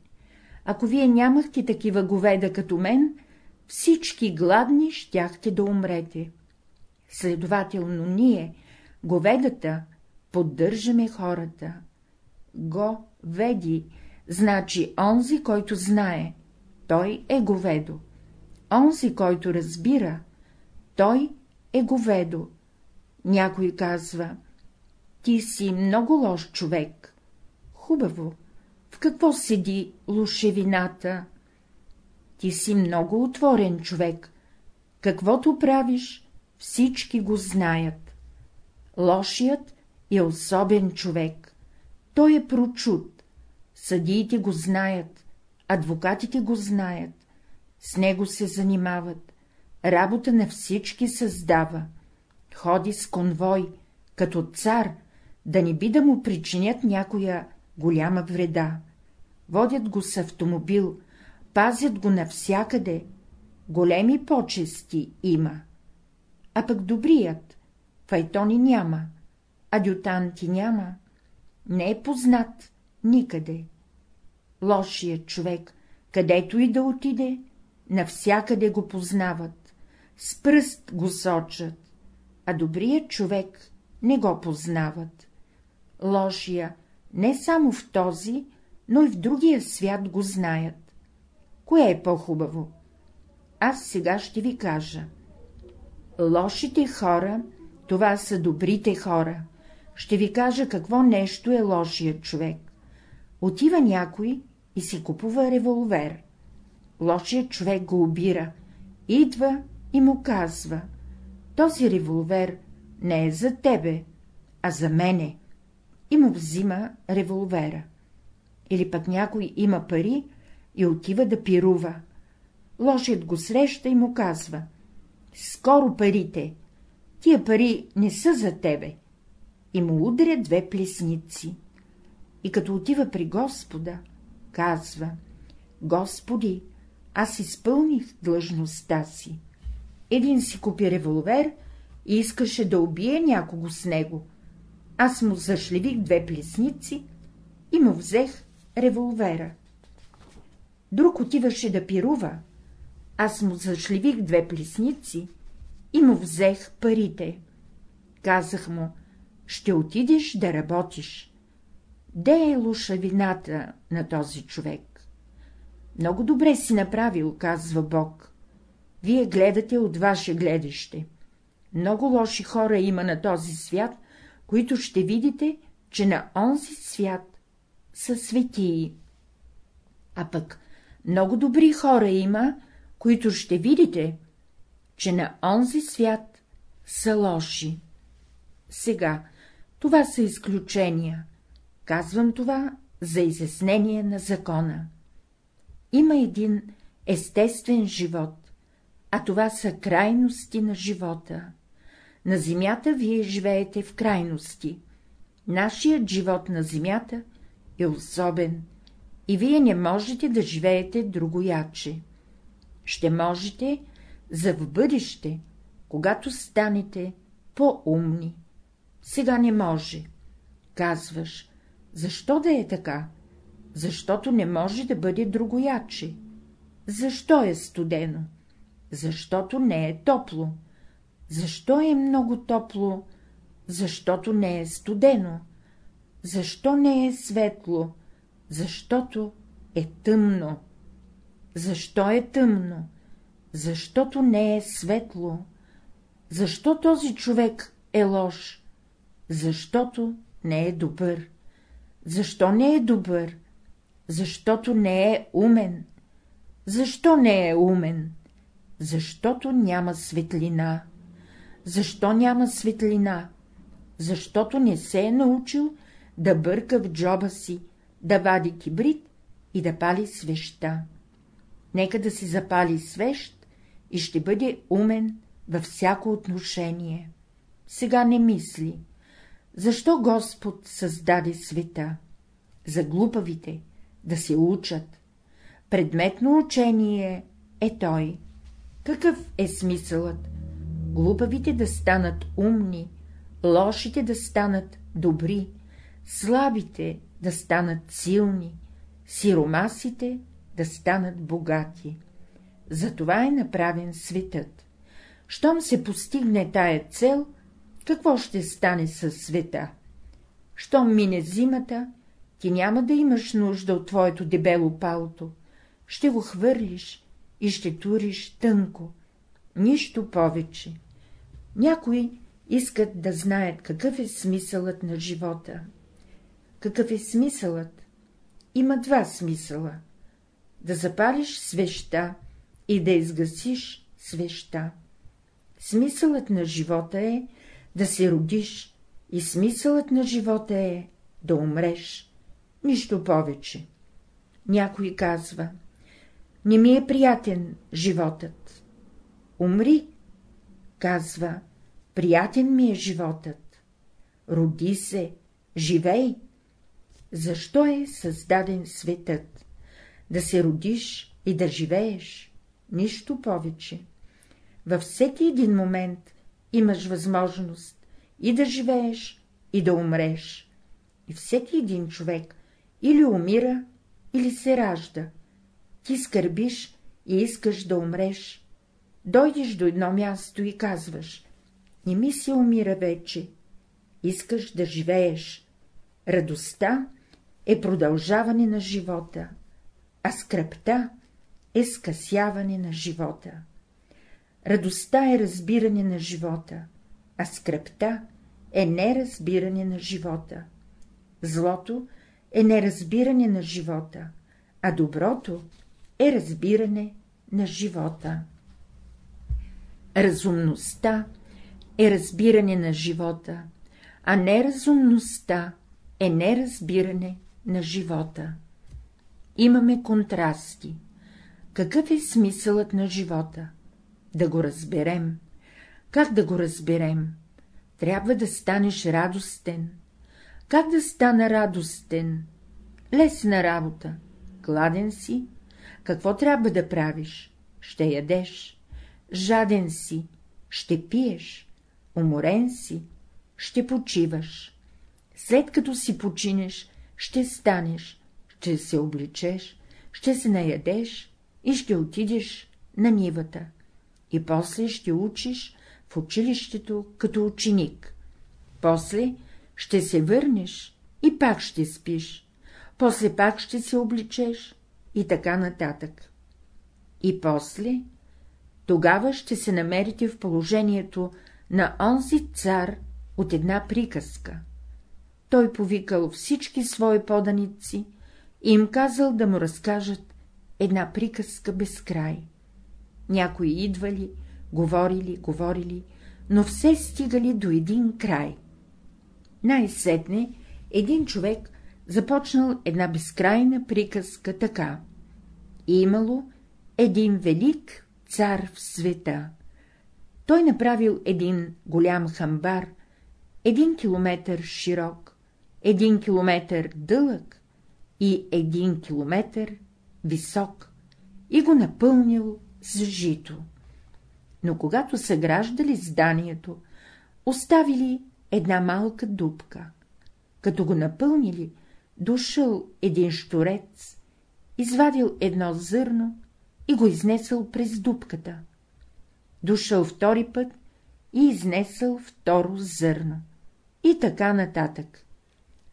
Ако вие нямахте такива говеда като мен, всички гладни щяхте да умрете. Следователно ние, говедата, поддържаме хората. Го веди, значи онзи, който знае, той е говедо. Онзи, който разбира, той е говедо. Някой казва, ти си много лош човек. Хубаво, какво седи лошевината? Ти си много отворен човек. Каквото правиш, всички го знаят. Лошият е особен човек. Той е прочут. Съдиите го знаят, адвокатите го знаят, с него се занимават, работа на всички създава, ходи с конвой, като цар, да не би да му причинят някоя голяма вреда. Водят го с автомобил, пазят го навсякъде, големи почести има. А пък добрият, файтони няма, адютанти няма, не е познат никъде. Лошият човек, където и да отиде, навсякъде го познават, с пръст го сочат, а добрият човек не го познават. Лошия не само в този, но и в другия свят го знаят. Кое е по-хубаво? Аз сега ще ви кажа. Лошите хора, това са добрите хора, ще ви кажа какво нещо е лошият човек. Отива някой и си купува револвер. Лошият човек го обира, идва и му казва — този револвер не е за тебе, а за мене, и му взима револвера. Или пък някой има пари и отива да пирува. Лошият го среща и му казва — скоро парите, тия пари не са за тебе. И му удря две плесници. И като отива при Господа, казва — Господи, аз изпълних длъжността си. Един си купи револвер и искаше да убие някого с него. Аз му зашлевих две плесници и му взех револвера. Друг отиваше да пирува, аз му зашлевих две плесници и му взех парите. Казах му, ще отидеш да работиш. Де е луша вината на този човек? Много добре си направил, казва Бог. Вие гледате от ваше гледаще. Много лоши хора има на този свят, които ще видите, че на онзи свят са светии. А пък много добри хора има, които ще видите, че на онзи свят са лоши. Сега, това са изключения. Казвам това за изяснение на закона. Има един естествен живот, а това са крайности на живота. На земята вие живеете в крайности. Нашият живот на земята е особен и вие не можете да живеете другояче. Ще можете за в бъдеще, когато станете по-умни. Сега не може. Казваш, защо да е така? Защото не може да бъде другояче. Защо е студено? Защото не е топло. Защо е много топло? Защото не е студено. Защо не е светло? Защото е тъмно. Защо е тъмно? Защото не е светло. Защо този човек е лош? Защото не е добър. Защо не е добър? Защото не е умен. Защо не е умен? Защото няма светлина. Защо няма светлина? Защото не се е научил да бърка в джоба си, да вади кибрид и да пали свеща. Нека да си запали свещ и ще бъде умен във всяко отношение. Сега не мисли. Защо Господ създаде света? За глупавите, да се учат. Предметно учение е Той. Какъв е смисълът? Глупавите да станат умни, лошите да станат добри, слабите да станат силни, сиромасите да станат богати. Затова е направен светът. Щом се постигне тая цел, какво ще стане със света? Щом мине зимата, ти няма да имаш нужда от твоето дебело палто, ще го хвърлиш и ще туриш тънко, нищо повече. Някои искат да знаят какъв е смисълът на живота. Какъв е смисълът? Има два смисъла — да запалиш свеща и да изгасиш свеща. Смисълът на живота е да се родиш и смисълът на живота е да умреш. Нищо повече. Някой казва, не ми е приятен животът. Умри, казва, приятен ми е животът. Роди се, живей. Защо е създаден светът? Да се родиш и да живееш, нищо повече. Във всеки един момент имаш възможност и да живееш, и да умреш. И всеки един човек или умира, или се ражда. Ти скърбиш и искаш да умреш. Дойдеш до едно място и казваш — не ми се умира вече, искаш да живееш. Радостта е продължаване на живота, а скръпта е скъсяване на живота. Радостта е разбиране на живота, а скръпта е неразбиране на живота. Злото е неразбиране на живота, а доброто е разбиране на живота. Разумността е разбиране на живота, а неразумността е неразбиране на живота. Имаме контрасти. Какъв е смисълът на живота? Да го разберем. Как да го разберем? Трябва да станеш радостен. Как да стана радостен? Лесна работа. Гладен си. Какво трябва да правиш? Ще ядеш. Жаден си. Ще пиеш. Уморен си. Ще почиваш. След като си починеш, ще станеш, ще се обличеш, ще се наядеш и ще отидеш на нивата. И после ще учиш в училището като ученик. После ще се върнеш и пак ще спиш. После пак ще се обличеш и така нататък. И после, тогава ще се намерите в положението на онзи цар от една приказка. Той повикал всички свои поданици и им казал да му разкажат една приказка без край. Някои идвали, говорили, говорили, но все стигали до един край. Най-сетне един човек започнал една безкрайна приказка така. Имало един велик цар в света. Той направил един голям хамбар, един километър широк, един километър дълъг и един километър висок и го напълнил с жито. Но когато съграждали зданието, оставили една малка дупка. Като го напълнили, дошъл един штурец, извадил едно зърно и го изнесъл през дупката. Дошъл втори път и изнесъл второ зърно. И така нататък.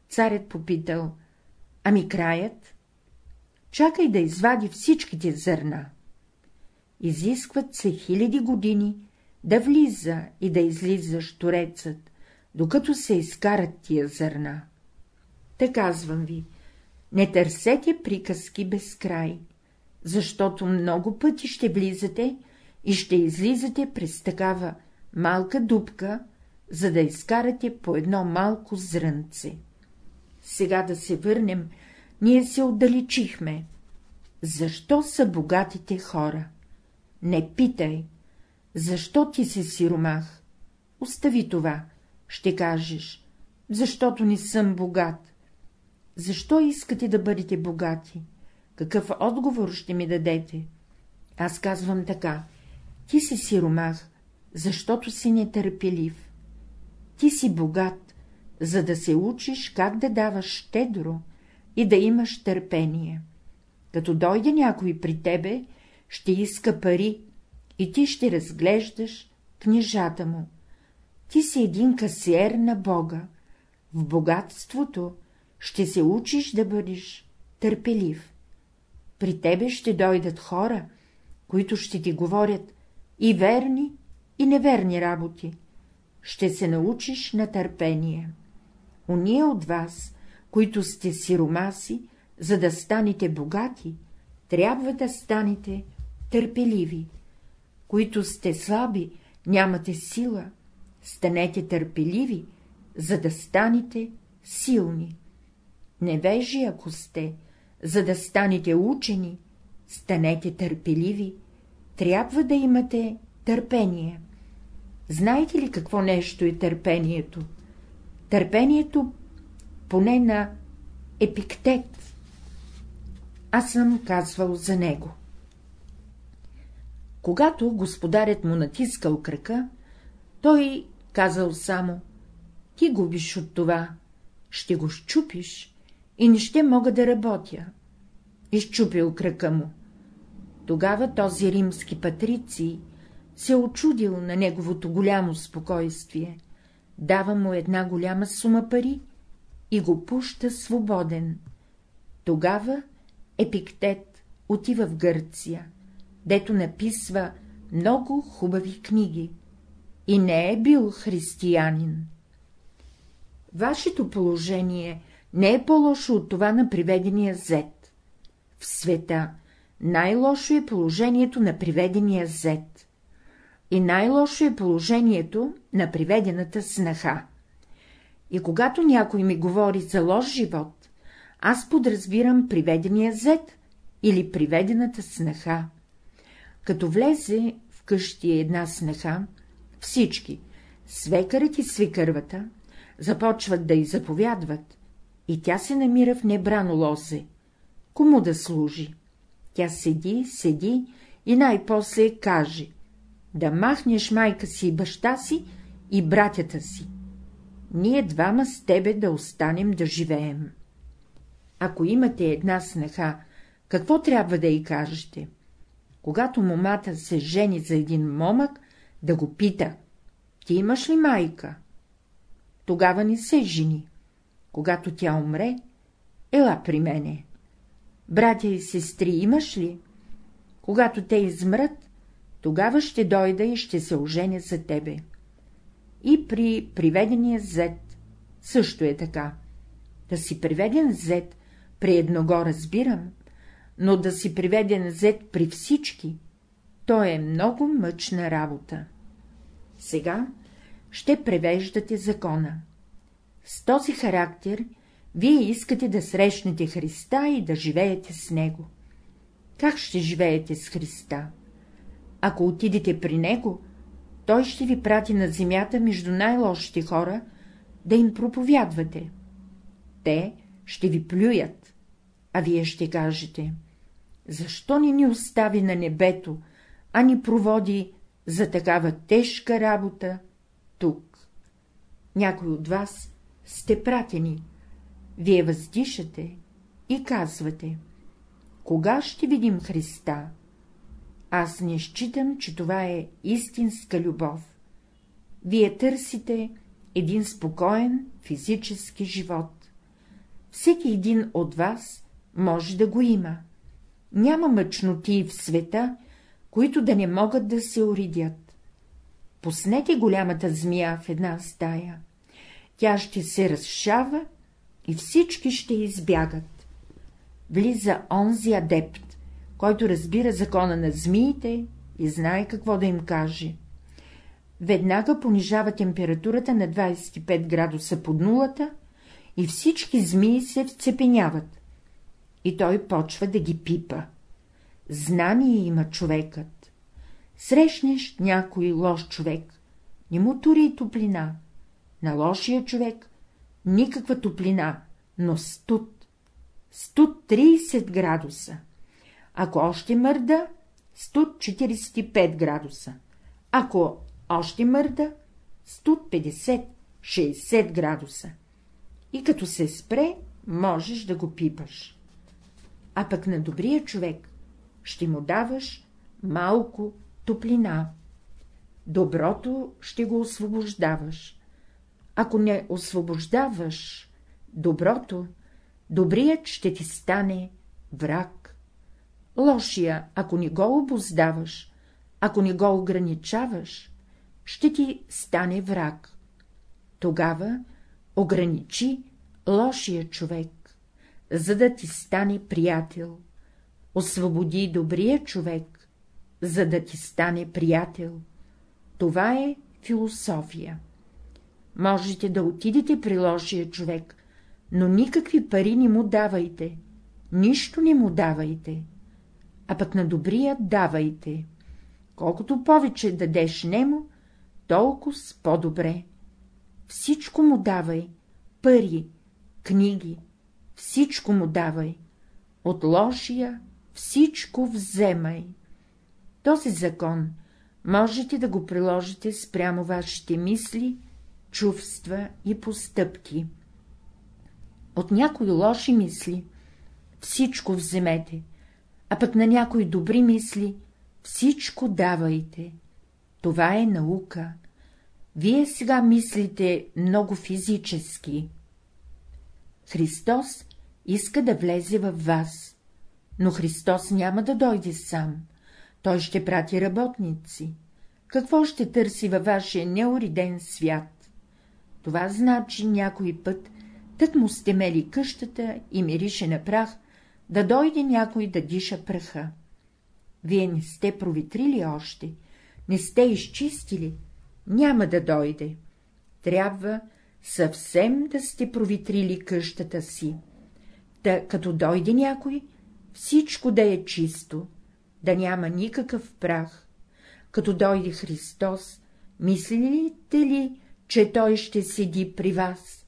Царят попитал, ами краят? Чакай да извади всичките зърна. Изискват се хиляди години да влиза и да излиза шторецът, докато се изкарат тия зърна. Те казвам ви, не търсете приказки без край, защото много пъти ще влизате и ще излизате през такава малка дупка, за да изкарате по едно малко зрънце. Сега да се върнем, ние се отдалечихме. Защо са богатите хора? Не питай. Защо ти си сиромах? Остави това. Ще кажеш. Защото не съм богат. Защо искате да бъдете богати? Какъв отговор ще ми дадете? Аз казвам така. Ти си сиромах, защото си нетърпелив. Ти си богат, за да се учиш как да даваш щедро и да имаш търпение. Като дойде някой при тебе, ще иска пари и ти ще разглеждаш книжата му. Ти си един касиер на Бога. В богатството ще се учиш да бъдеш търпелив. При тебе ще дойдат хора, които ще ти говорят и верни, и неверни работи. Ще се научиш на търпение. Уния от вас, които сте сиромаси, за да станете богати, трябва да станете търпеливи. Които сте слаби, нямате сила, станете търпеливи, за да станете силни. Невежи, ако сте, за да станете учени, станете търпеливи, трябва да имате търпение. Знаете ли какво нещо е търпението? Търпението поне на Епиктет. Аз съм казвал за него. Когато господарят му натискал кръка, той казал само — ти губиш от това, ще го щупиш и не ще мога да работя. Изчупил кръка му. Тогава този римски патриций се очудил на неговото голямо спокойствие, дава му една голяма сума пари и го пуща свободен. Тогава Епиктет отива в Гърция, дето написва много хубави книги и не е бил християнин. Вашето положение не е по-лошо от това на приведения Z. В света най-лошо е положението на приведения Z. И най-лошо е положението на приведената снаха. И когато някой ми говори за лош живот, аз подразбирам приведения Z или приведената снаха. Като влезе в къщи една снаха, всички, свекарът и свикървата, започват да й заповядват, и тя се намира в небрано лозе. Кому да служи? Тя седи, седи и най-после каже — да махнеш майка си и баща си и братята си. Ние двама с тебе да останем да живеем. Ако имате една снаха, какво трябва да й кажете? Когато момата се жени за един момък, да го пита — ти имаш ли майка? Тогава не се жени. Когато тя умре, ела при мене. Братя и сестри имаш ли? Когато те измрат, тогава ще дойда и ще се оженя за тебе. И при приведения зет също е така. Да си приведен зет при едного разбирам, но да си приведен зет при всички, то е много мъчна работа. Сега ще превеждате закона. С този характер вие искате да срещнете Христа и да живеете с Него. Как ще живеете с Христа? Ако отидете при Него, Той ще ви прати на земята между най-лошите хора, да им проповядвате. Те ще ви плюят, а вие ще кажете — защо не ни остави на небето, а ни проводи за такава тежка работа тук? Някой от вас сте пратени, вие въздишате и казвате — кога ще видим Христа? Аз не считам, че това е истинска любов. Вие търсите един спокоен физически живот. Всеки един от вас може да го има. Няма мъчноти в света, които да не могат да се уредят. Поснете голямата змия в една стая. Тя ще се разшава и всички ще избягат. Влиза онзи адепт, който разбира закона на змиите и знае какво да им каже. Веднага понижава температурата на 25 градуса под нулата и всички змии се вцепеняват. И той почва да ги пипа. Знание има човекът. Срещнеш някой лош човек, не му тури и топлина. На лошия човек никаква топлина, но студ. Студ 30 градуса. Ако още мърда, студ 45 градуса. Ако още мърда, студ 50-60 градуса. И като се спре, можеш да го пипаш. А пък на добрия човек ще му даваш малко топлина. Доброто ще го освобождаваш. Ако не освобождаваш доброто, добрият ще ти стане враг. Лошия, ако не го обоздаваш, ако не го ограничаваш, ще ти стане враг. Тогава ограничи лошия човек, за да ти стане приятел. Освободи добрия човек, за да ти стане приятел. Това е философия. Можете да отидете при лошия човек, но никакви пари не му давайте, нищо не му давайте, а пък на добрия давайте. Колкото повече дадеш нему, толкова по-добре. Всичко му давай, пари, книги, всичко му давай, от лошия всичко вземай. Този закон можете да го приложите спрямо вашите мисли чувства и постъпки. От някои лоши мисли всичко вземете, а пък на някои добри мисли всичко давайте. Това е наука. Вие сега мислите много физически. Христос иска да влезе във вас, но Христос няма да дойде сам. Той ще прати работници. Какво ще търси във вашия неуреден свят? Това значи някой път, тък му сте мели къщата и мирише на прах, да дойде някой да диша праха. Вие не сте провитрили още, не сте изчистили, няма да дойде. Трябва съвсем да сте провитрили къщата си. Та, като дойде някой, всичко да е чисто, да няма никакъв прах. Като дойде Христос, мислите ли, че Той ще седи при вас?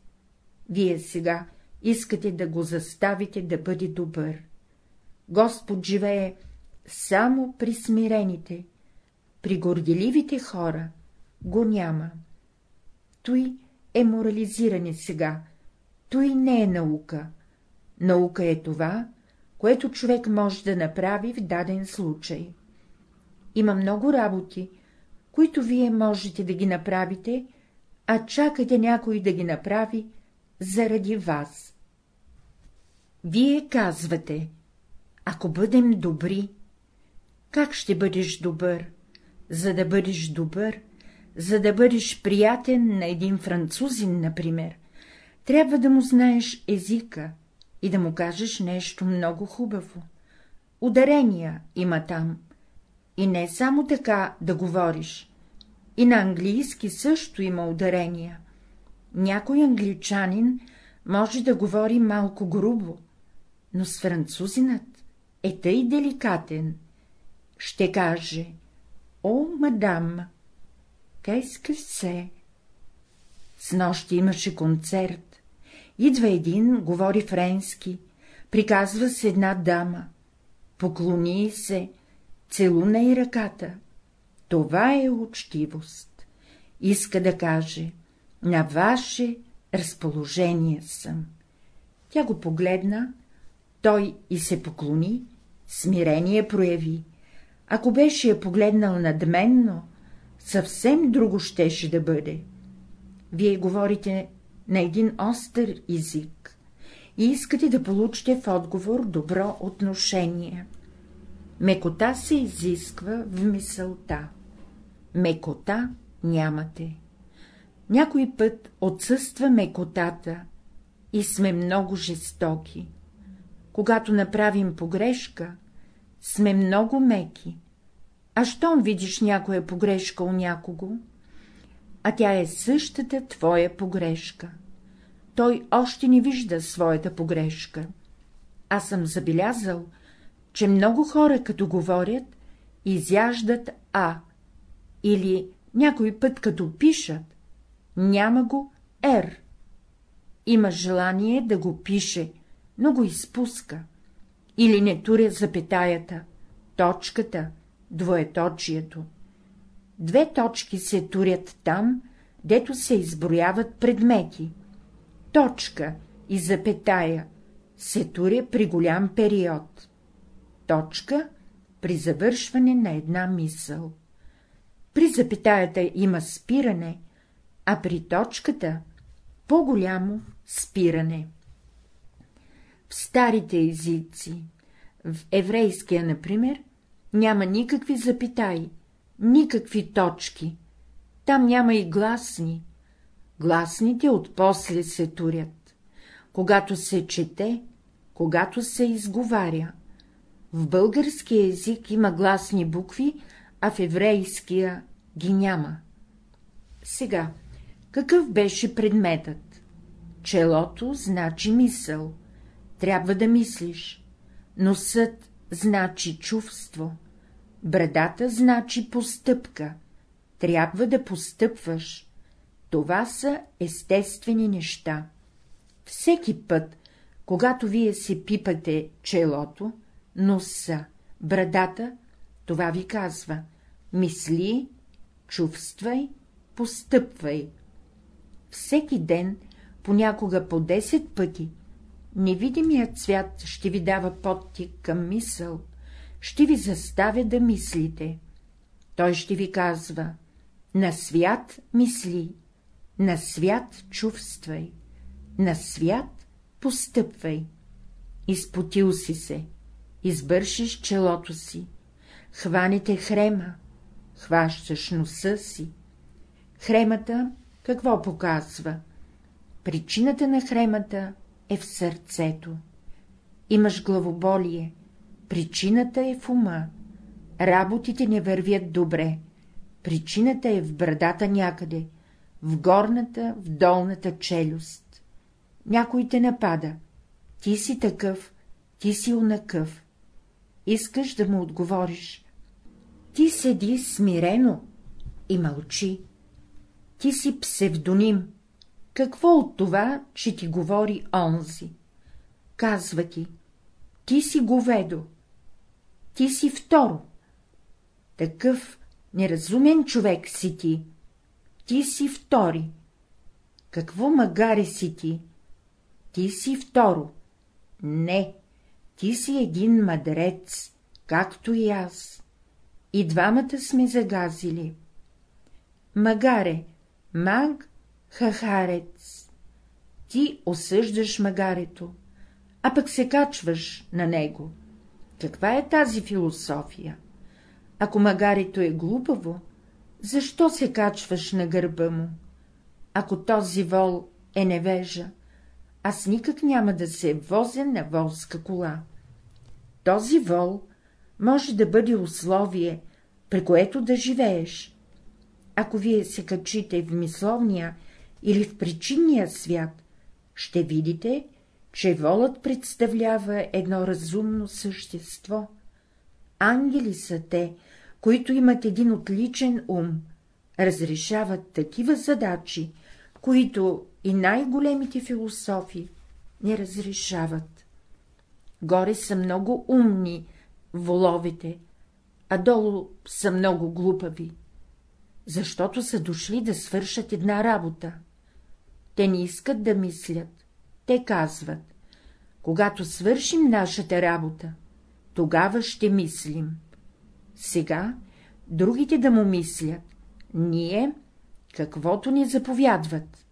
Вие сега искате да го заставите да бъде добър. Господ живее само при смирените, при горделивите хора го няма. Той е морализиране сега, той не е наука. Наука е това, което човек може да направи в даден случай. Има много работи, които вие можете да ги направите, а чакате някой да ги направи заради вас. Вие казвате, ако бъдем добри, как ще бъдеш добър? За да бъдеш добър, за да бъдеш приятен на един французин, например, трябва да му знаеш езика и да му кажеш нещо много хубаво. Ударения има там. И не само така да говориш. И на английски също има ударения. Някой англичанин може да говори малко грубо, но с французинът е тъй деликатен. Ще каже — О, мадам, Кайска се. С нощи имаше концерт. Идва един, говори френски, приказва с една дама. Поклони се, целуна и ръката. Това е учтивост. Иска да каже, на ваше разположение съм. Тя го погледна, той и се поклони, смирение прояви. Ако беше я погледнал надменно, съвсем друго щеше да бъде. Вие говорите на един остър език и искате да получите в отговор добро отношение. Мекота се изисква в мисълта. Мекота нямате. Някой път отсъства мекотата и сме много жестоки. Когато направим погрешка, сме много меки, а щом видиш някоя погрешка у някого, а тя е същата твоя погрешка. Той още не вижда своята погрешка. Аз съм забелязал, че много хора, като говорят, изяждат А, или някой път, като пишат, няма го Р. Има желание да го пише, но го изпуска. Или не туря запетаята, точката, двоеточието. Две точки се турят там, дето се изброяват предмети. Точка и запетая се туря при голям период. Точка при завършване на една мисъл. При запетаята има спиране, а при точката — по-голямо спиране. В старите езици, в еврейския, например, няма никакви запитаи, никакви точки, там няма и гласни. Гласните отпосле се турят, когато се чете, когато се изговаря. В българския език има гласни букви, а в еврейския ги няма. Сега, какъв беше предметът? Челото значи мисъл, трябва да мислиш, носът значи чувство, брадата значи постъпка, трябва да постъпваш. Това са естествени неща. Всеки път, когато вие се пипате челото, носа, брадата, това ви казва — мисли, чувствай, постъпвай. Всеки ден, понякога по 10 пъти, невидимият свят ще ви дава подтик към мисъл, ще ви заставя да мислите. Той ще ви казва — на свят мисли, на свят чувствай, на свят постъпвай. Изпотил си се, избършиш челото си, хванете хрема, хващаш носа си. Хремата какво показва? Причината на хремата е в сърцето. Имаш главоболие, причината е в ума, работите не вървят добре, причината е в брадата някъде, в горната, в долната челюст. Някой те напада, ти си такъв, ти си унакъв. Искаш да му отговориш. Ти седи смирено и мълчи. Ти си псевдоним. Какво от това, че ти говори онзи? Казва ти, ти си говедо, ти си второ. Такъв неразумен човек си ти, ти си втори. Какво магаре си ти? Ти си второ. Не, ти си един мъдрец, както и аз. И двамата сме загазили. Магаре, маг, хахарец. Ти осъждаш магарето, а пък се качваш на него. Каква е тази философия? Ако магарето е глупаво, защо се качваш на гърба му? Ако този вол е невежа, аз никак няма да се возя на волска кола. Този вол може да бъде условие, при което да живееш. Ако вие се качите в мисловния или в причинния свят, ще видите, че волът представлява едно разумно същество. Ангели са те, които имат един отличен ум, разрешават такива задачи, които и най-големите философи не разрешават. Горе са много умни воловете, а долу са много глупави, защото са дошли да свършат една работа. Те не искат да мислят, те казват, когато свършим нашата работа, тогава ще мислим. Сега другите да му мислят, ние каквото ни заповядват.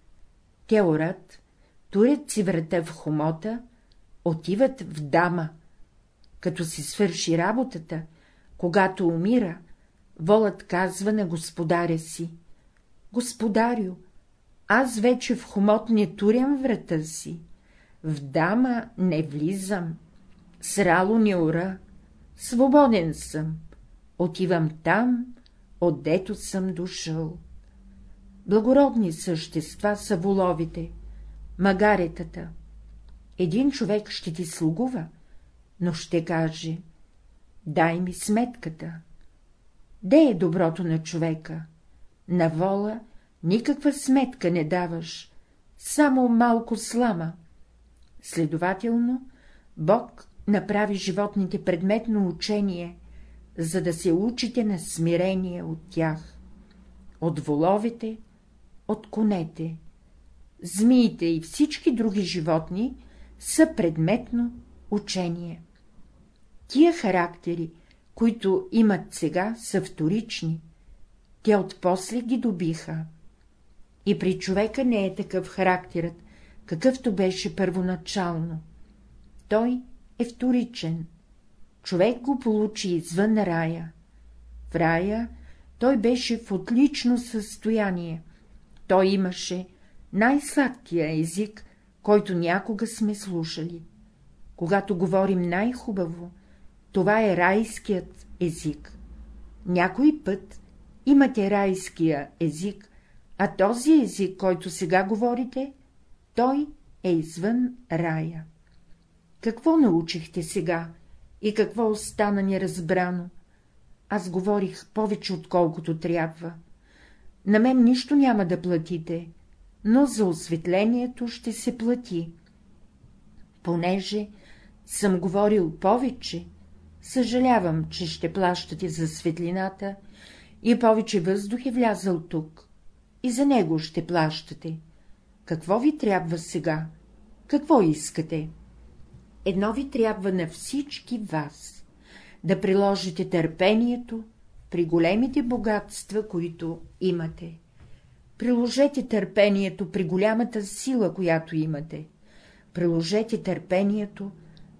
Те орат, турят си врата в хомота, отиват в дама. Като си свърши работата, когато умира, волът казва на господаря си — Господарю, аз вече в хомот не турям врата си, в дама не влизам, срало не ура, свободен съм, отивам там, отдето съм дошъл. Благородни същества са воловите, магаретата. Един човек ще ти слугува, но ще каже — дай ми сметката. Де е доброто на човека? На вола никаква сметка не даваш, само малко слама. Следователно, Бог направи животните предметно учение, за да се учите на смирение от тях. От воловите, от конете, змиите и всички други животни са предметно учение. Тия характери, които имат сега, са вторични, те отпосле ги добиха. И при човека не е такъв характерът, какъвто беше първоначално. Той е вторичен. Човек го получи извън рая. В рая той беше в отлично състояние. Той имаше най-сладкия език, който някога сме слушали. Когато говорим най-хубаво, това е райският език. Някой път имате райския език, а този език, който сега говорите, той е извън рая. Какво научихте сега и какво остана неразбрано? Аз говорих повече, отколкото трябва. На мен нищо няма да платите, но за осветлението ще се плати. Понеже съм говорил повече, съжалявам, че ще плащате за светлината и повече въздух е влязъл тук, и за него ще плащате. Какво ви трябва сега? Какво искате? Едно ви трябва на всички вас — да приложите търпението при големите богатства, които имате. Приложете търпението при голямата сила, която имате. Приложете търпението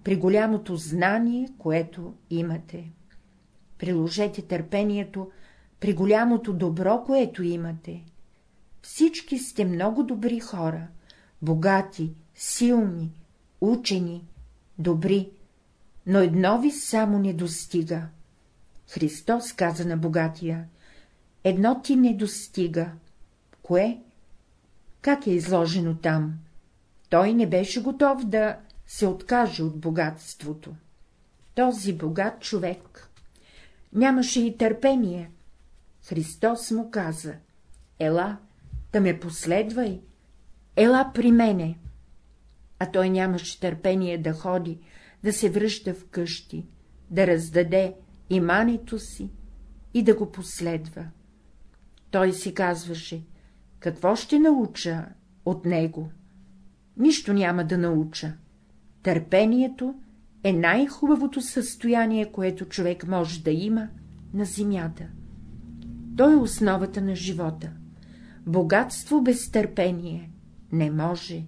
при голямото знание, което имате. Приложете търпението при голямото добро, което имате. Всички сте много добри хора, богати, силни, учени, добри, но едно ви само не достига. Христос каза на богатия, едно ти не достига. Кое? Как е изложено там? Той не беше готов да се откаже от богатството. Този богат човек нямаше и търпение. Христос му каза — ела, да ме последвай, ела при мене. А той нямаше търпение да ходи, да се връща в къщи, да раздаде имането си и да го последва. Той си казваше, какво ще науча от него? Нищо няма да науча. Търпението е най-хубавото състояние, което човек може да има на земята. То е основата на живота. Богатство без търпение не може,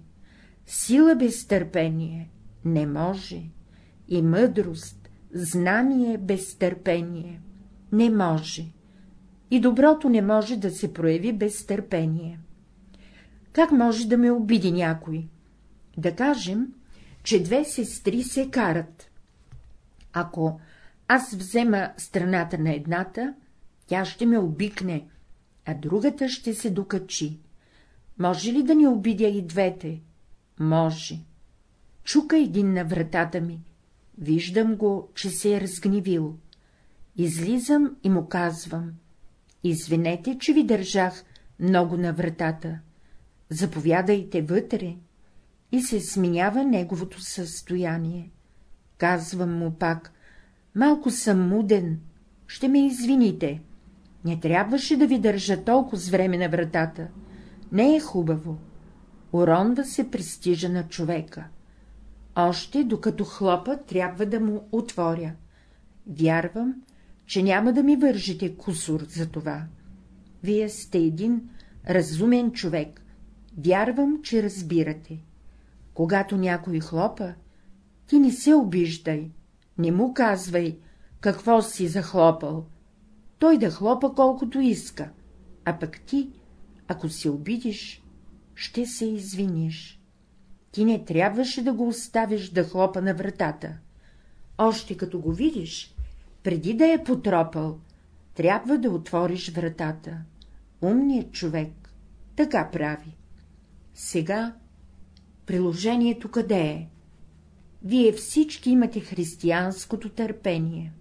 сила без търпение не може, и мъдрост, знание без търпение не може, и доброто не може да се прояви без търпение. Как може да ме обиди някой? Да кажем, че две сестри се карат. Ако аз взема страната на едната, тя ще ме обикне, а другата ще се докачи. Може ли да ни обидя и двете? Може. Чука един на вратата ми. Виждам го, че се е разгневил. Излизам и му казвам. Извинете, че ви държах много на вратата. Заповядайте вътре и се сменява неговото състояние. Казвам му пак, малко съм муден, ще ме извините. Не трябваше да ви държа толкова с време на вратата. Не е хубаво. Уронва се престижа на човека. Още докато хлопа, трябва да му отворя. Вярвам, че няма да ми вържите кусор за това. Вие сте един разумен човек. Вярвам, че разбирате. Когато някой хлопа, ти не се обиждай, не му казвай, какво си захлопал. Той да хлопа колкото иска, а пък ти, ако се обидиш, ще се извиниш. Ти не трябваше да го оставиш да хлопа на вратата. Още като го видиш, преди да е потропал, трябва да отвориш вратата. Умният човек така прави. Сега приложението къде е? Вие всички имате християнското търпение.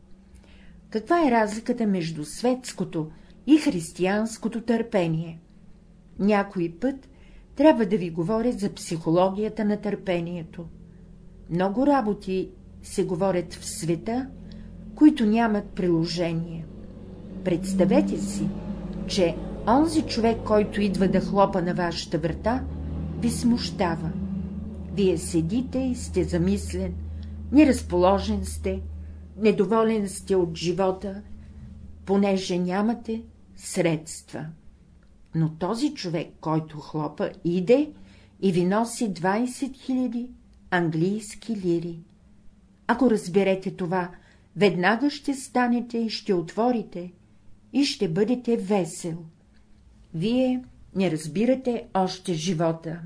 Каква е разликата между светското и християнското търпение? Някой път трябва да ви говоря за психологията на търпението. Много работи се говорят в света, които нямат приложение. Представете си, че онзи човек, който идва да хлопа на вашата врата, ви смущава. Вие седите и сте замислен, неразположен сте, недоволен сте от живота, понеже нямате средства. Но този човек, който хлопа, иде и ви носи 20 000 английски лири. Ако разберете това, веднага ще станете и ще отворите, и ще бъдете весел. Вие не разбирате още живота.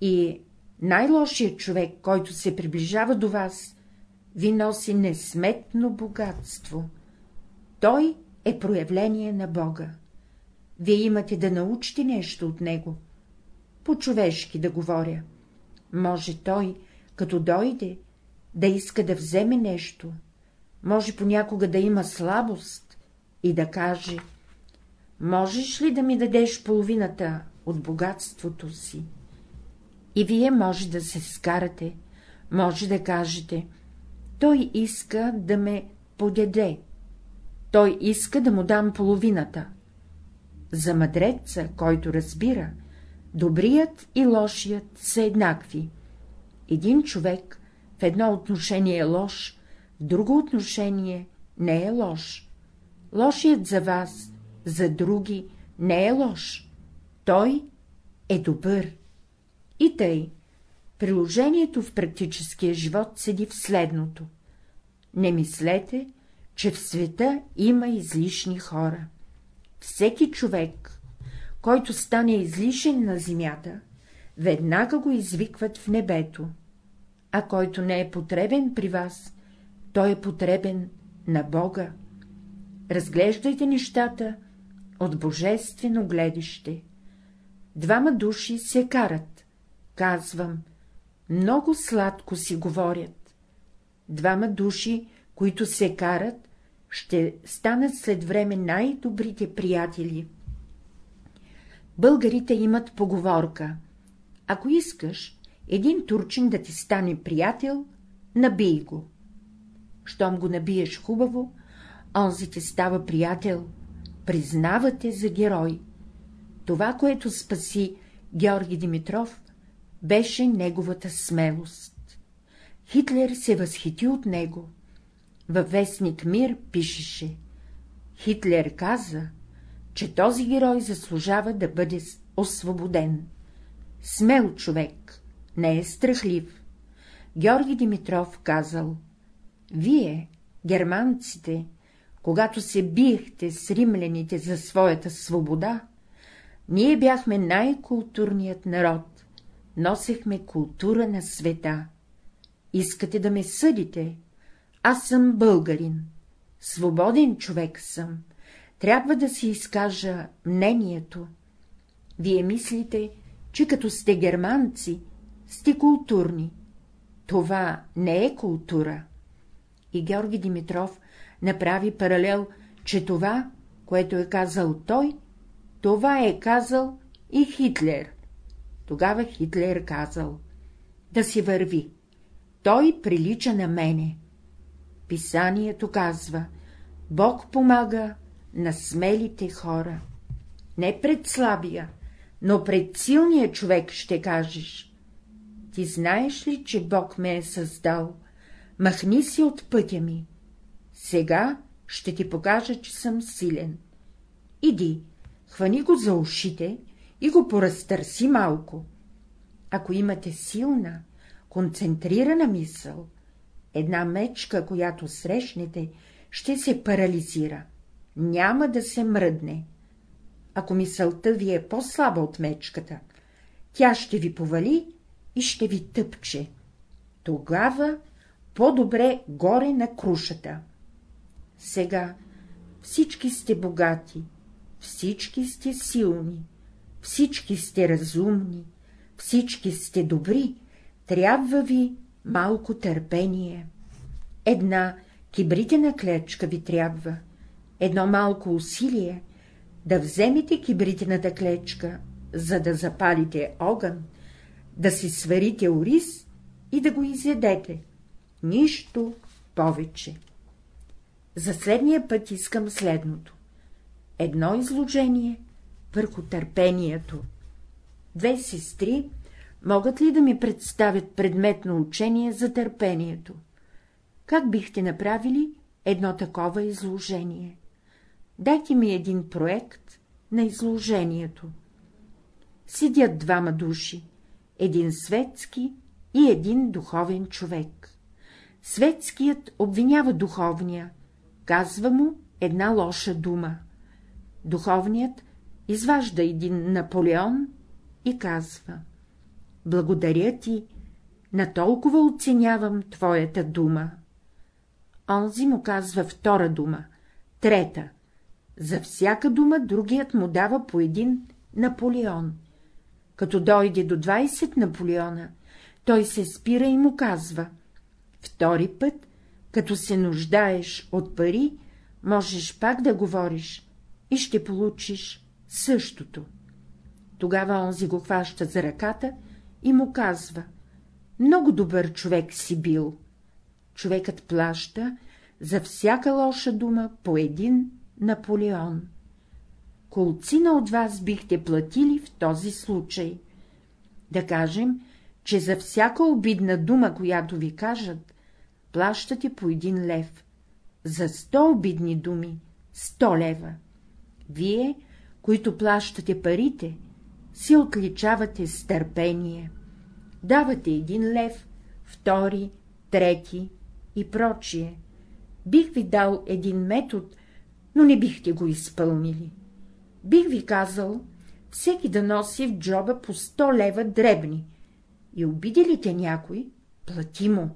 И най-лошият човек, който се приближава до вас, ви носи несметно богатство. Той е проявление на Бога. Вие имате да научите нещо от него. По-човешки да говоря. Може той, като дойде, да иска да вземе нещо, може понякога да има слабост и да каже — можеш ли да ми дадеш половината от богатството си? И вие може да се скарате, може да кажете — той иска да ме подеде, той иска да му дам половината. За мъдреца, който разбира, добрият и лошият са еднакви. Един човек в едно отношение е лош, в друго отношение не е лош. Лошият за вас, за други не е лош. Той е добър. И тъй, приложението в практическия живот седи в следното. Не мислете, че в света има излишни хора. Всеки човек, който стане излишен на земята, веднага го извикват в небето, а който не е потребен при вас, той е потребен на Бога. Разглеждайте нещата от божествено гледище. Двама души се карат, казвам, много сладко си говорят. Двама души, които се карат, ще станат след време най-добрите приятели. Българите имат поговорка. Ако искаш един турчин да ти стане приятел, набий го. Щом го набиеш хубаво, онзи ти става приятел, признава те за герой. Това, което спаси Георги Димитров, беше неговата смелост. Хитлер се възхити от него. Във вестник Мир пишеше. Хитлер каза, че този герой заслужава да бъде освободен. Смел човек, не е страхлив. Георги Димитров казал, вие, германците, когато се биехте с римляните за своята свобода, ние бяхме най-културният народ, носехме култура на света. Искате да ме съдите? Аз съм българин. Свободен човек съм. Трябва да си изкажа мнението. Вие мислите, че като сте германци, сте културни. Това не е култура. И Георги Димитров направи паралел, че това, което е казал той, това е казал и Хитлер. Тогава Хитлер казал — да си върви, той прилича на мене. Писанието казва — Бог помага на смелите хора. Не пред слабия, но пред силния човек ще кажеш. Ти знаеш ли, че Бог ме е създал? Махни си от пътя ми. Сега ще ти покажа, че съм силен. Иди, хвани го за ушите и го поразтърси малко. Ако имате силна, концентрирана мисъл, една мечка, която срещнете, ще се парализира, няма да се мръдне. Ако мисълта ви е по-слаба от мечката, тя ще ви повали и ще ви тъпче. Тогава по-добре горе на крушата. Сега всички сте богати, всички сте силни, всички сте разумни, всички сте добри, трябва ви малко търпение. Една кибритена клечка ви трябва, едно малко усилие, да вземете кибритената клечка, за да запалите огън, да си сварите ориз и да го изядете. Нищо повече. За следния път искам следното. Едно изложение върху търпението. Две сестри могат ли да ми представят предметно учение за търпението? Как бихте направили едно такова изложение? Дайте ми един проект на изложението. Сидят двама души, един светски и един духовен човек. Светският обвинява духовния, казва му една лоша дума. Духовният изважда един Наполеон и казва — благодаря ти, на толкова оценявам твоята дума. Онзи му казва втора дума, трета. За всяка дума другият му дава по един Наполеон. Като дойде до 20 Наполеона, той се спира и му казва — втори път, като се нуждаеш от пари, можеш пак да говориш и ще получиш същото. Тогава онзи го хваща за ръката и му казва — много добър човек си бил. Човекът плаща за всяка лоша дума по един Наполеон. Колцина от вас бихте платили в този случай. Да кажем, че за всяка обидна дума, която ви кажат, плащате по един лев. За сто обидни думи — сто лева. Вие, които плащате парите, се отличавате с търпение. Давате един лев, втори, трети и прочие. Бих ви дал един метод, но не бихте го изпълнили. Бих ви казал, всеки да носи в джоба по 100 лева дребни. И обиди ли те някой, плати му.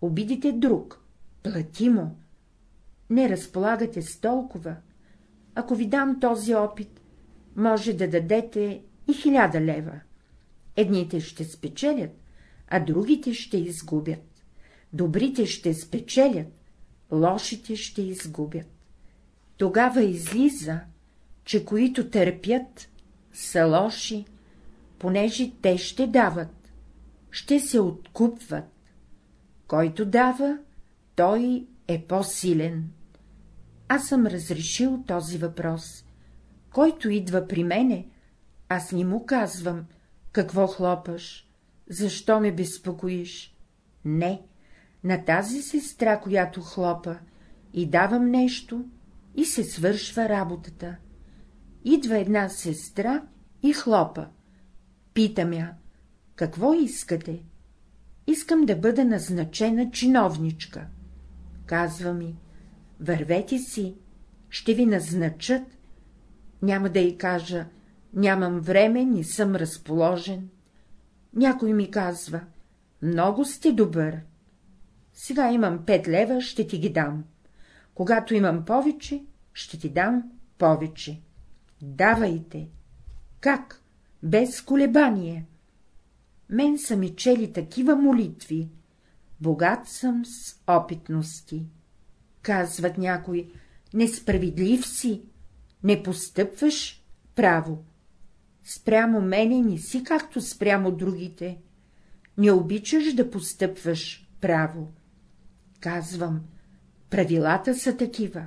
Обидите друг, плати му. Не разполагате с толкова. Ако ви дам този опит, може да дадете и хиляда лева. Едните ще спечелят, а другите ще изгубят. Добрите ще спечелят, лошите ще изгубят. Тогава излиза, че които търпят, са лоши, понеже те ще дават, ще се откупват. Който дава, той е по-силен. Аз съм разрешил този въпрос. Който идва при мене, аз ни му казвам, какво хлопаш, защо ме безпокоиш? Не, на тази сестра, която хлопа, и давам нещо, и се свършва работата. Идва една сестра и хлопа. Питам я, какво искате? Искам да бъда назначена чиновничка. Казва ми, вървете си, ще ви назначат. Няма да й кажа, нямам време, не съм разположен. Някой ми казва, много сте добър. Сега имам пет лева, ще ти ги дам. Когато имам повече, ще ти дам повече. Давайте. Как? Без колебание. Мен са ми чели такива молитви. Богат съм с опитности. Казват някои, несправедлив си, не постъпваш право. Спрямо мене не си както спрямо другите. Не обичаш да постъпваш право. Казвам, правилата са такива.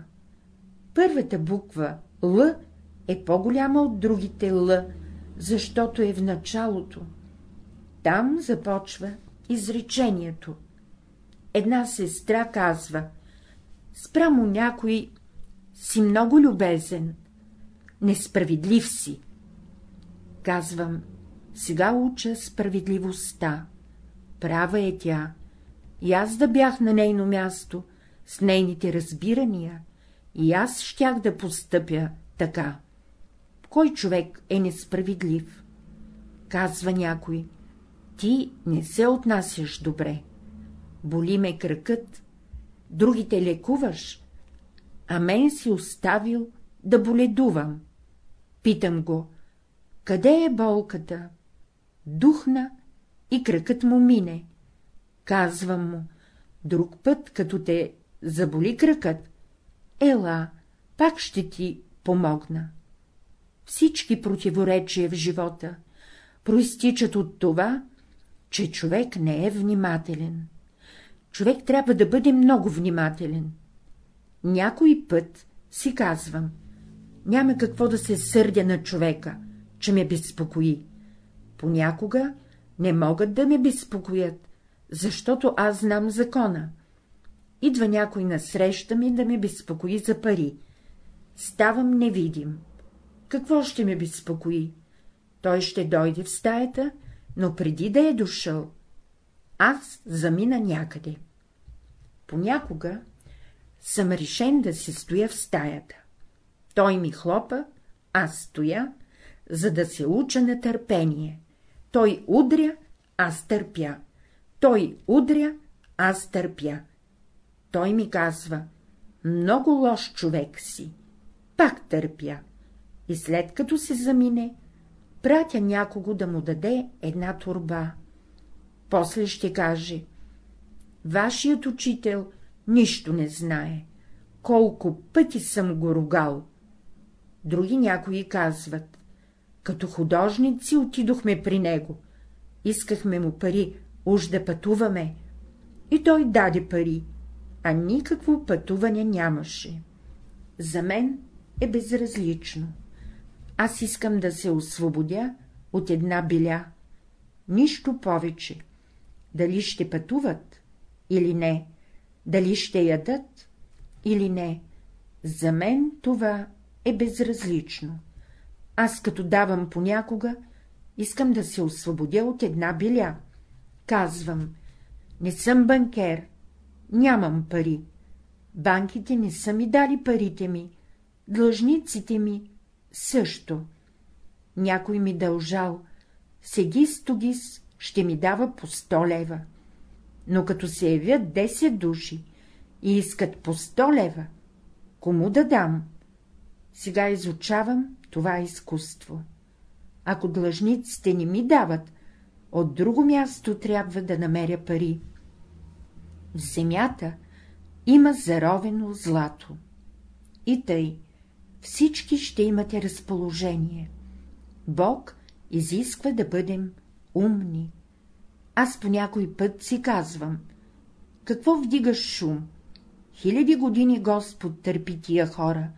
Първата буква Л е по-голяма от другите Л, защото е в началото. Там започва изречението. Една сестра казва, спрямо някой си много любезен, несправедлив си. Казвам, сега уча справедливостта. Права е тя. И аз да бях на нейно място, с нейните разбирания, и аз щях да постъпя така. Кой човек е несправедлив? Казва някой, ти не се отнасяш добре. Боли ме кръкът, другите лекуваш, а мен си оставил да боледувам. Питам го, къде е болката? Духна и кръкът му мине. Казвам му, друг път, като те заболи кръкът, ела, пак ще ти помогна. Всички противоречия в живота проистичат от това, че човек не е внимателен. Човек трябва да бъде много внимателен. Някой път си казвам, няма какво да се сърдя на човека, че ме безпокои. Понякога не могат да ме безпокоят, защото аз знам закона. Идва някой насреща ми да ме безпокои за пари. Ставам невидим. Какво ще ме безпокои? Той ще дойде в стаята, но преди да е дошъл, аз замина някъде. Понякога съм решен да се стоя в стаята. Той ми хлопа, аз стоя, за да се уча на търпение. Той удря, аз търпя. Той удря, аз търпя. Той ми казва, много лош човек си. Пак търпя. И след като се замине, пратя някого да му даде една турба. После ще каже, вашият учител нищо не знае, колко пъти съм го ругал. Други някои казват, като художници отидохме при него, искахме му пари, уж да пътуваме, и той даде пари, а никакво пътуване нямаше. За мен е безразлично. Аз искам да се освободя от една биля. Нищо повече. Дали ще пътуват или не, дали ще ядат или не, за мен това е безразлично. Аз като давам понякога, искам да се освободя от една биля. Казвам, не съм банкер, нямам пари. Банките не са ми дали парите ми, длъжниците ми също. някой ми дължал, сегис-тогис ще ми дава по 100 лева, но като се явят 10 души и искат по 100 лева, кому да дам? Сега изучавам това изкуство. Ако длъжниците не ми дават, от друго място трябва да намеря пари. В земята има заровено злато. И тъй, всички ще имате разположение. Бог изисква да бъдем умни. Аз по някой път си казвам, какво вдигаш шум? Хиляди години Господ търпи тия хора,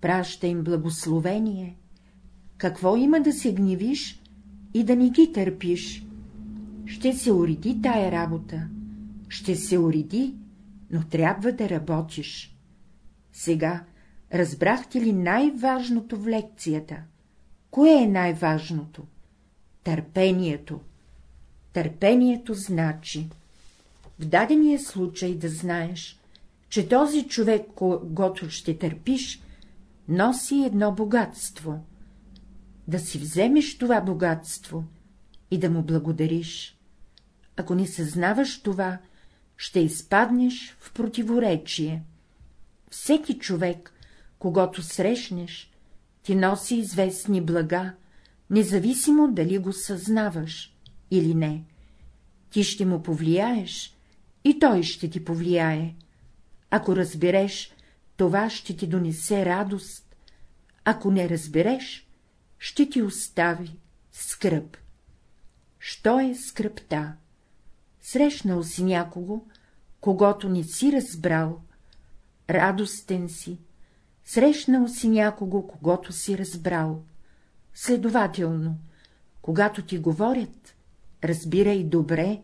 праща им благословение. Какво има да се гневиш и да не ги търпиш? Ще се уреди тая работа, ще се уреди, но трябва да работиш. Сега разбрахте ли най-важното в лекцията? Кое е най-важното? Търпението. Търпението значи в дадения случай да знаеш, че този човек, когато ще търпиш, носи едно богатство. Да си вземеш това богатство и да му благодариш. Ако не съзнаваш това, ще изпаднеш в противоречие. Всеки човек, когато срещнеш, ти носи известни блага, независимо дали го съзнаваш или не. Ти ще му повлияеш и той ще ти повлияе. Ако разбереш, това ще ти донесе радост, ако не разбереш, ще ти остави скръп. Що е скръпта? Срещнал си някого, когато не си разбрал, радостен си, срещнал си някого, когато си разбрал. Следователно, когато ти говорят, разбирай добре,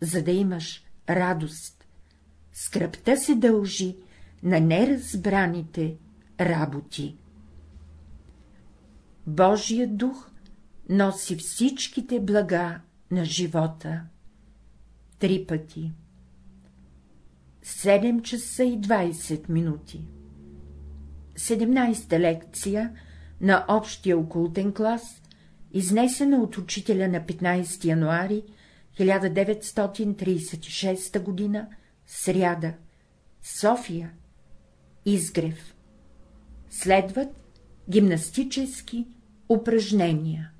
за да имаш радост. Скръпта се дължи на неразбраните работи. Божият дух носи всичките блага на живота. Три пъти. 7 часа и 20 минути. 17-та лекция на общия окултен клас, изнесена от учителя на 15 януари 1936 г. сряда, София, Изгрев. Следват гимнастически упражнения.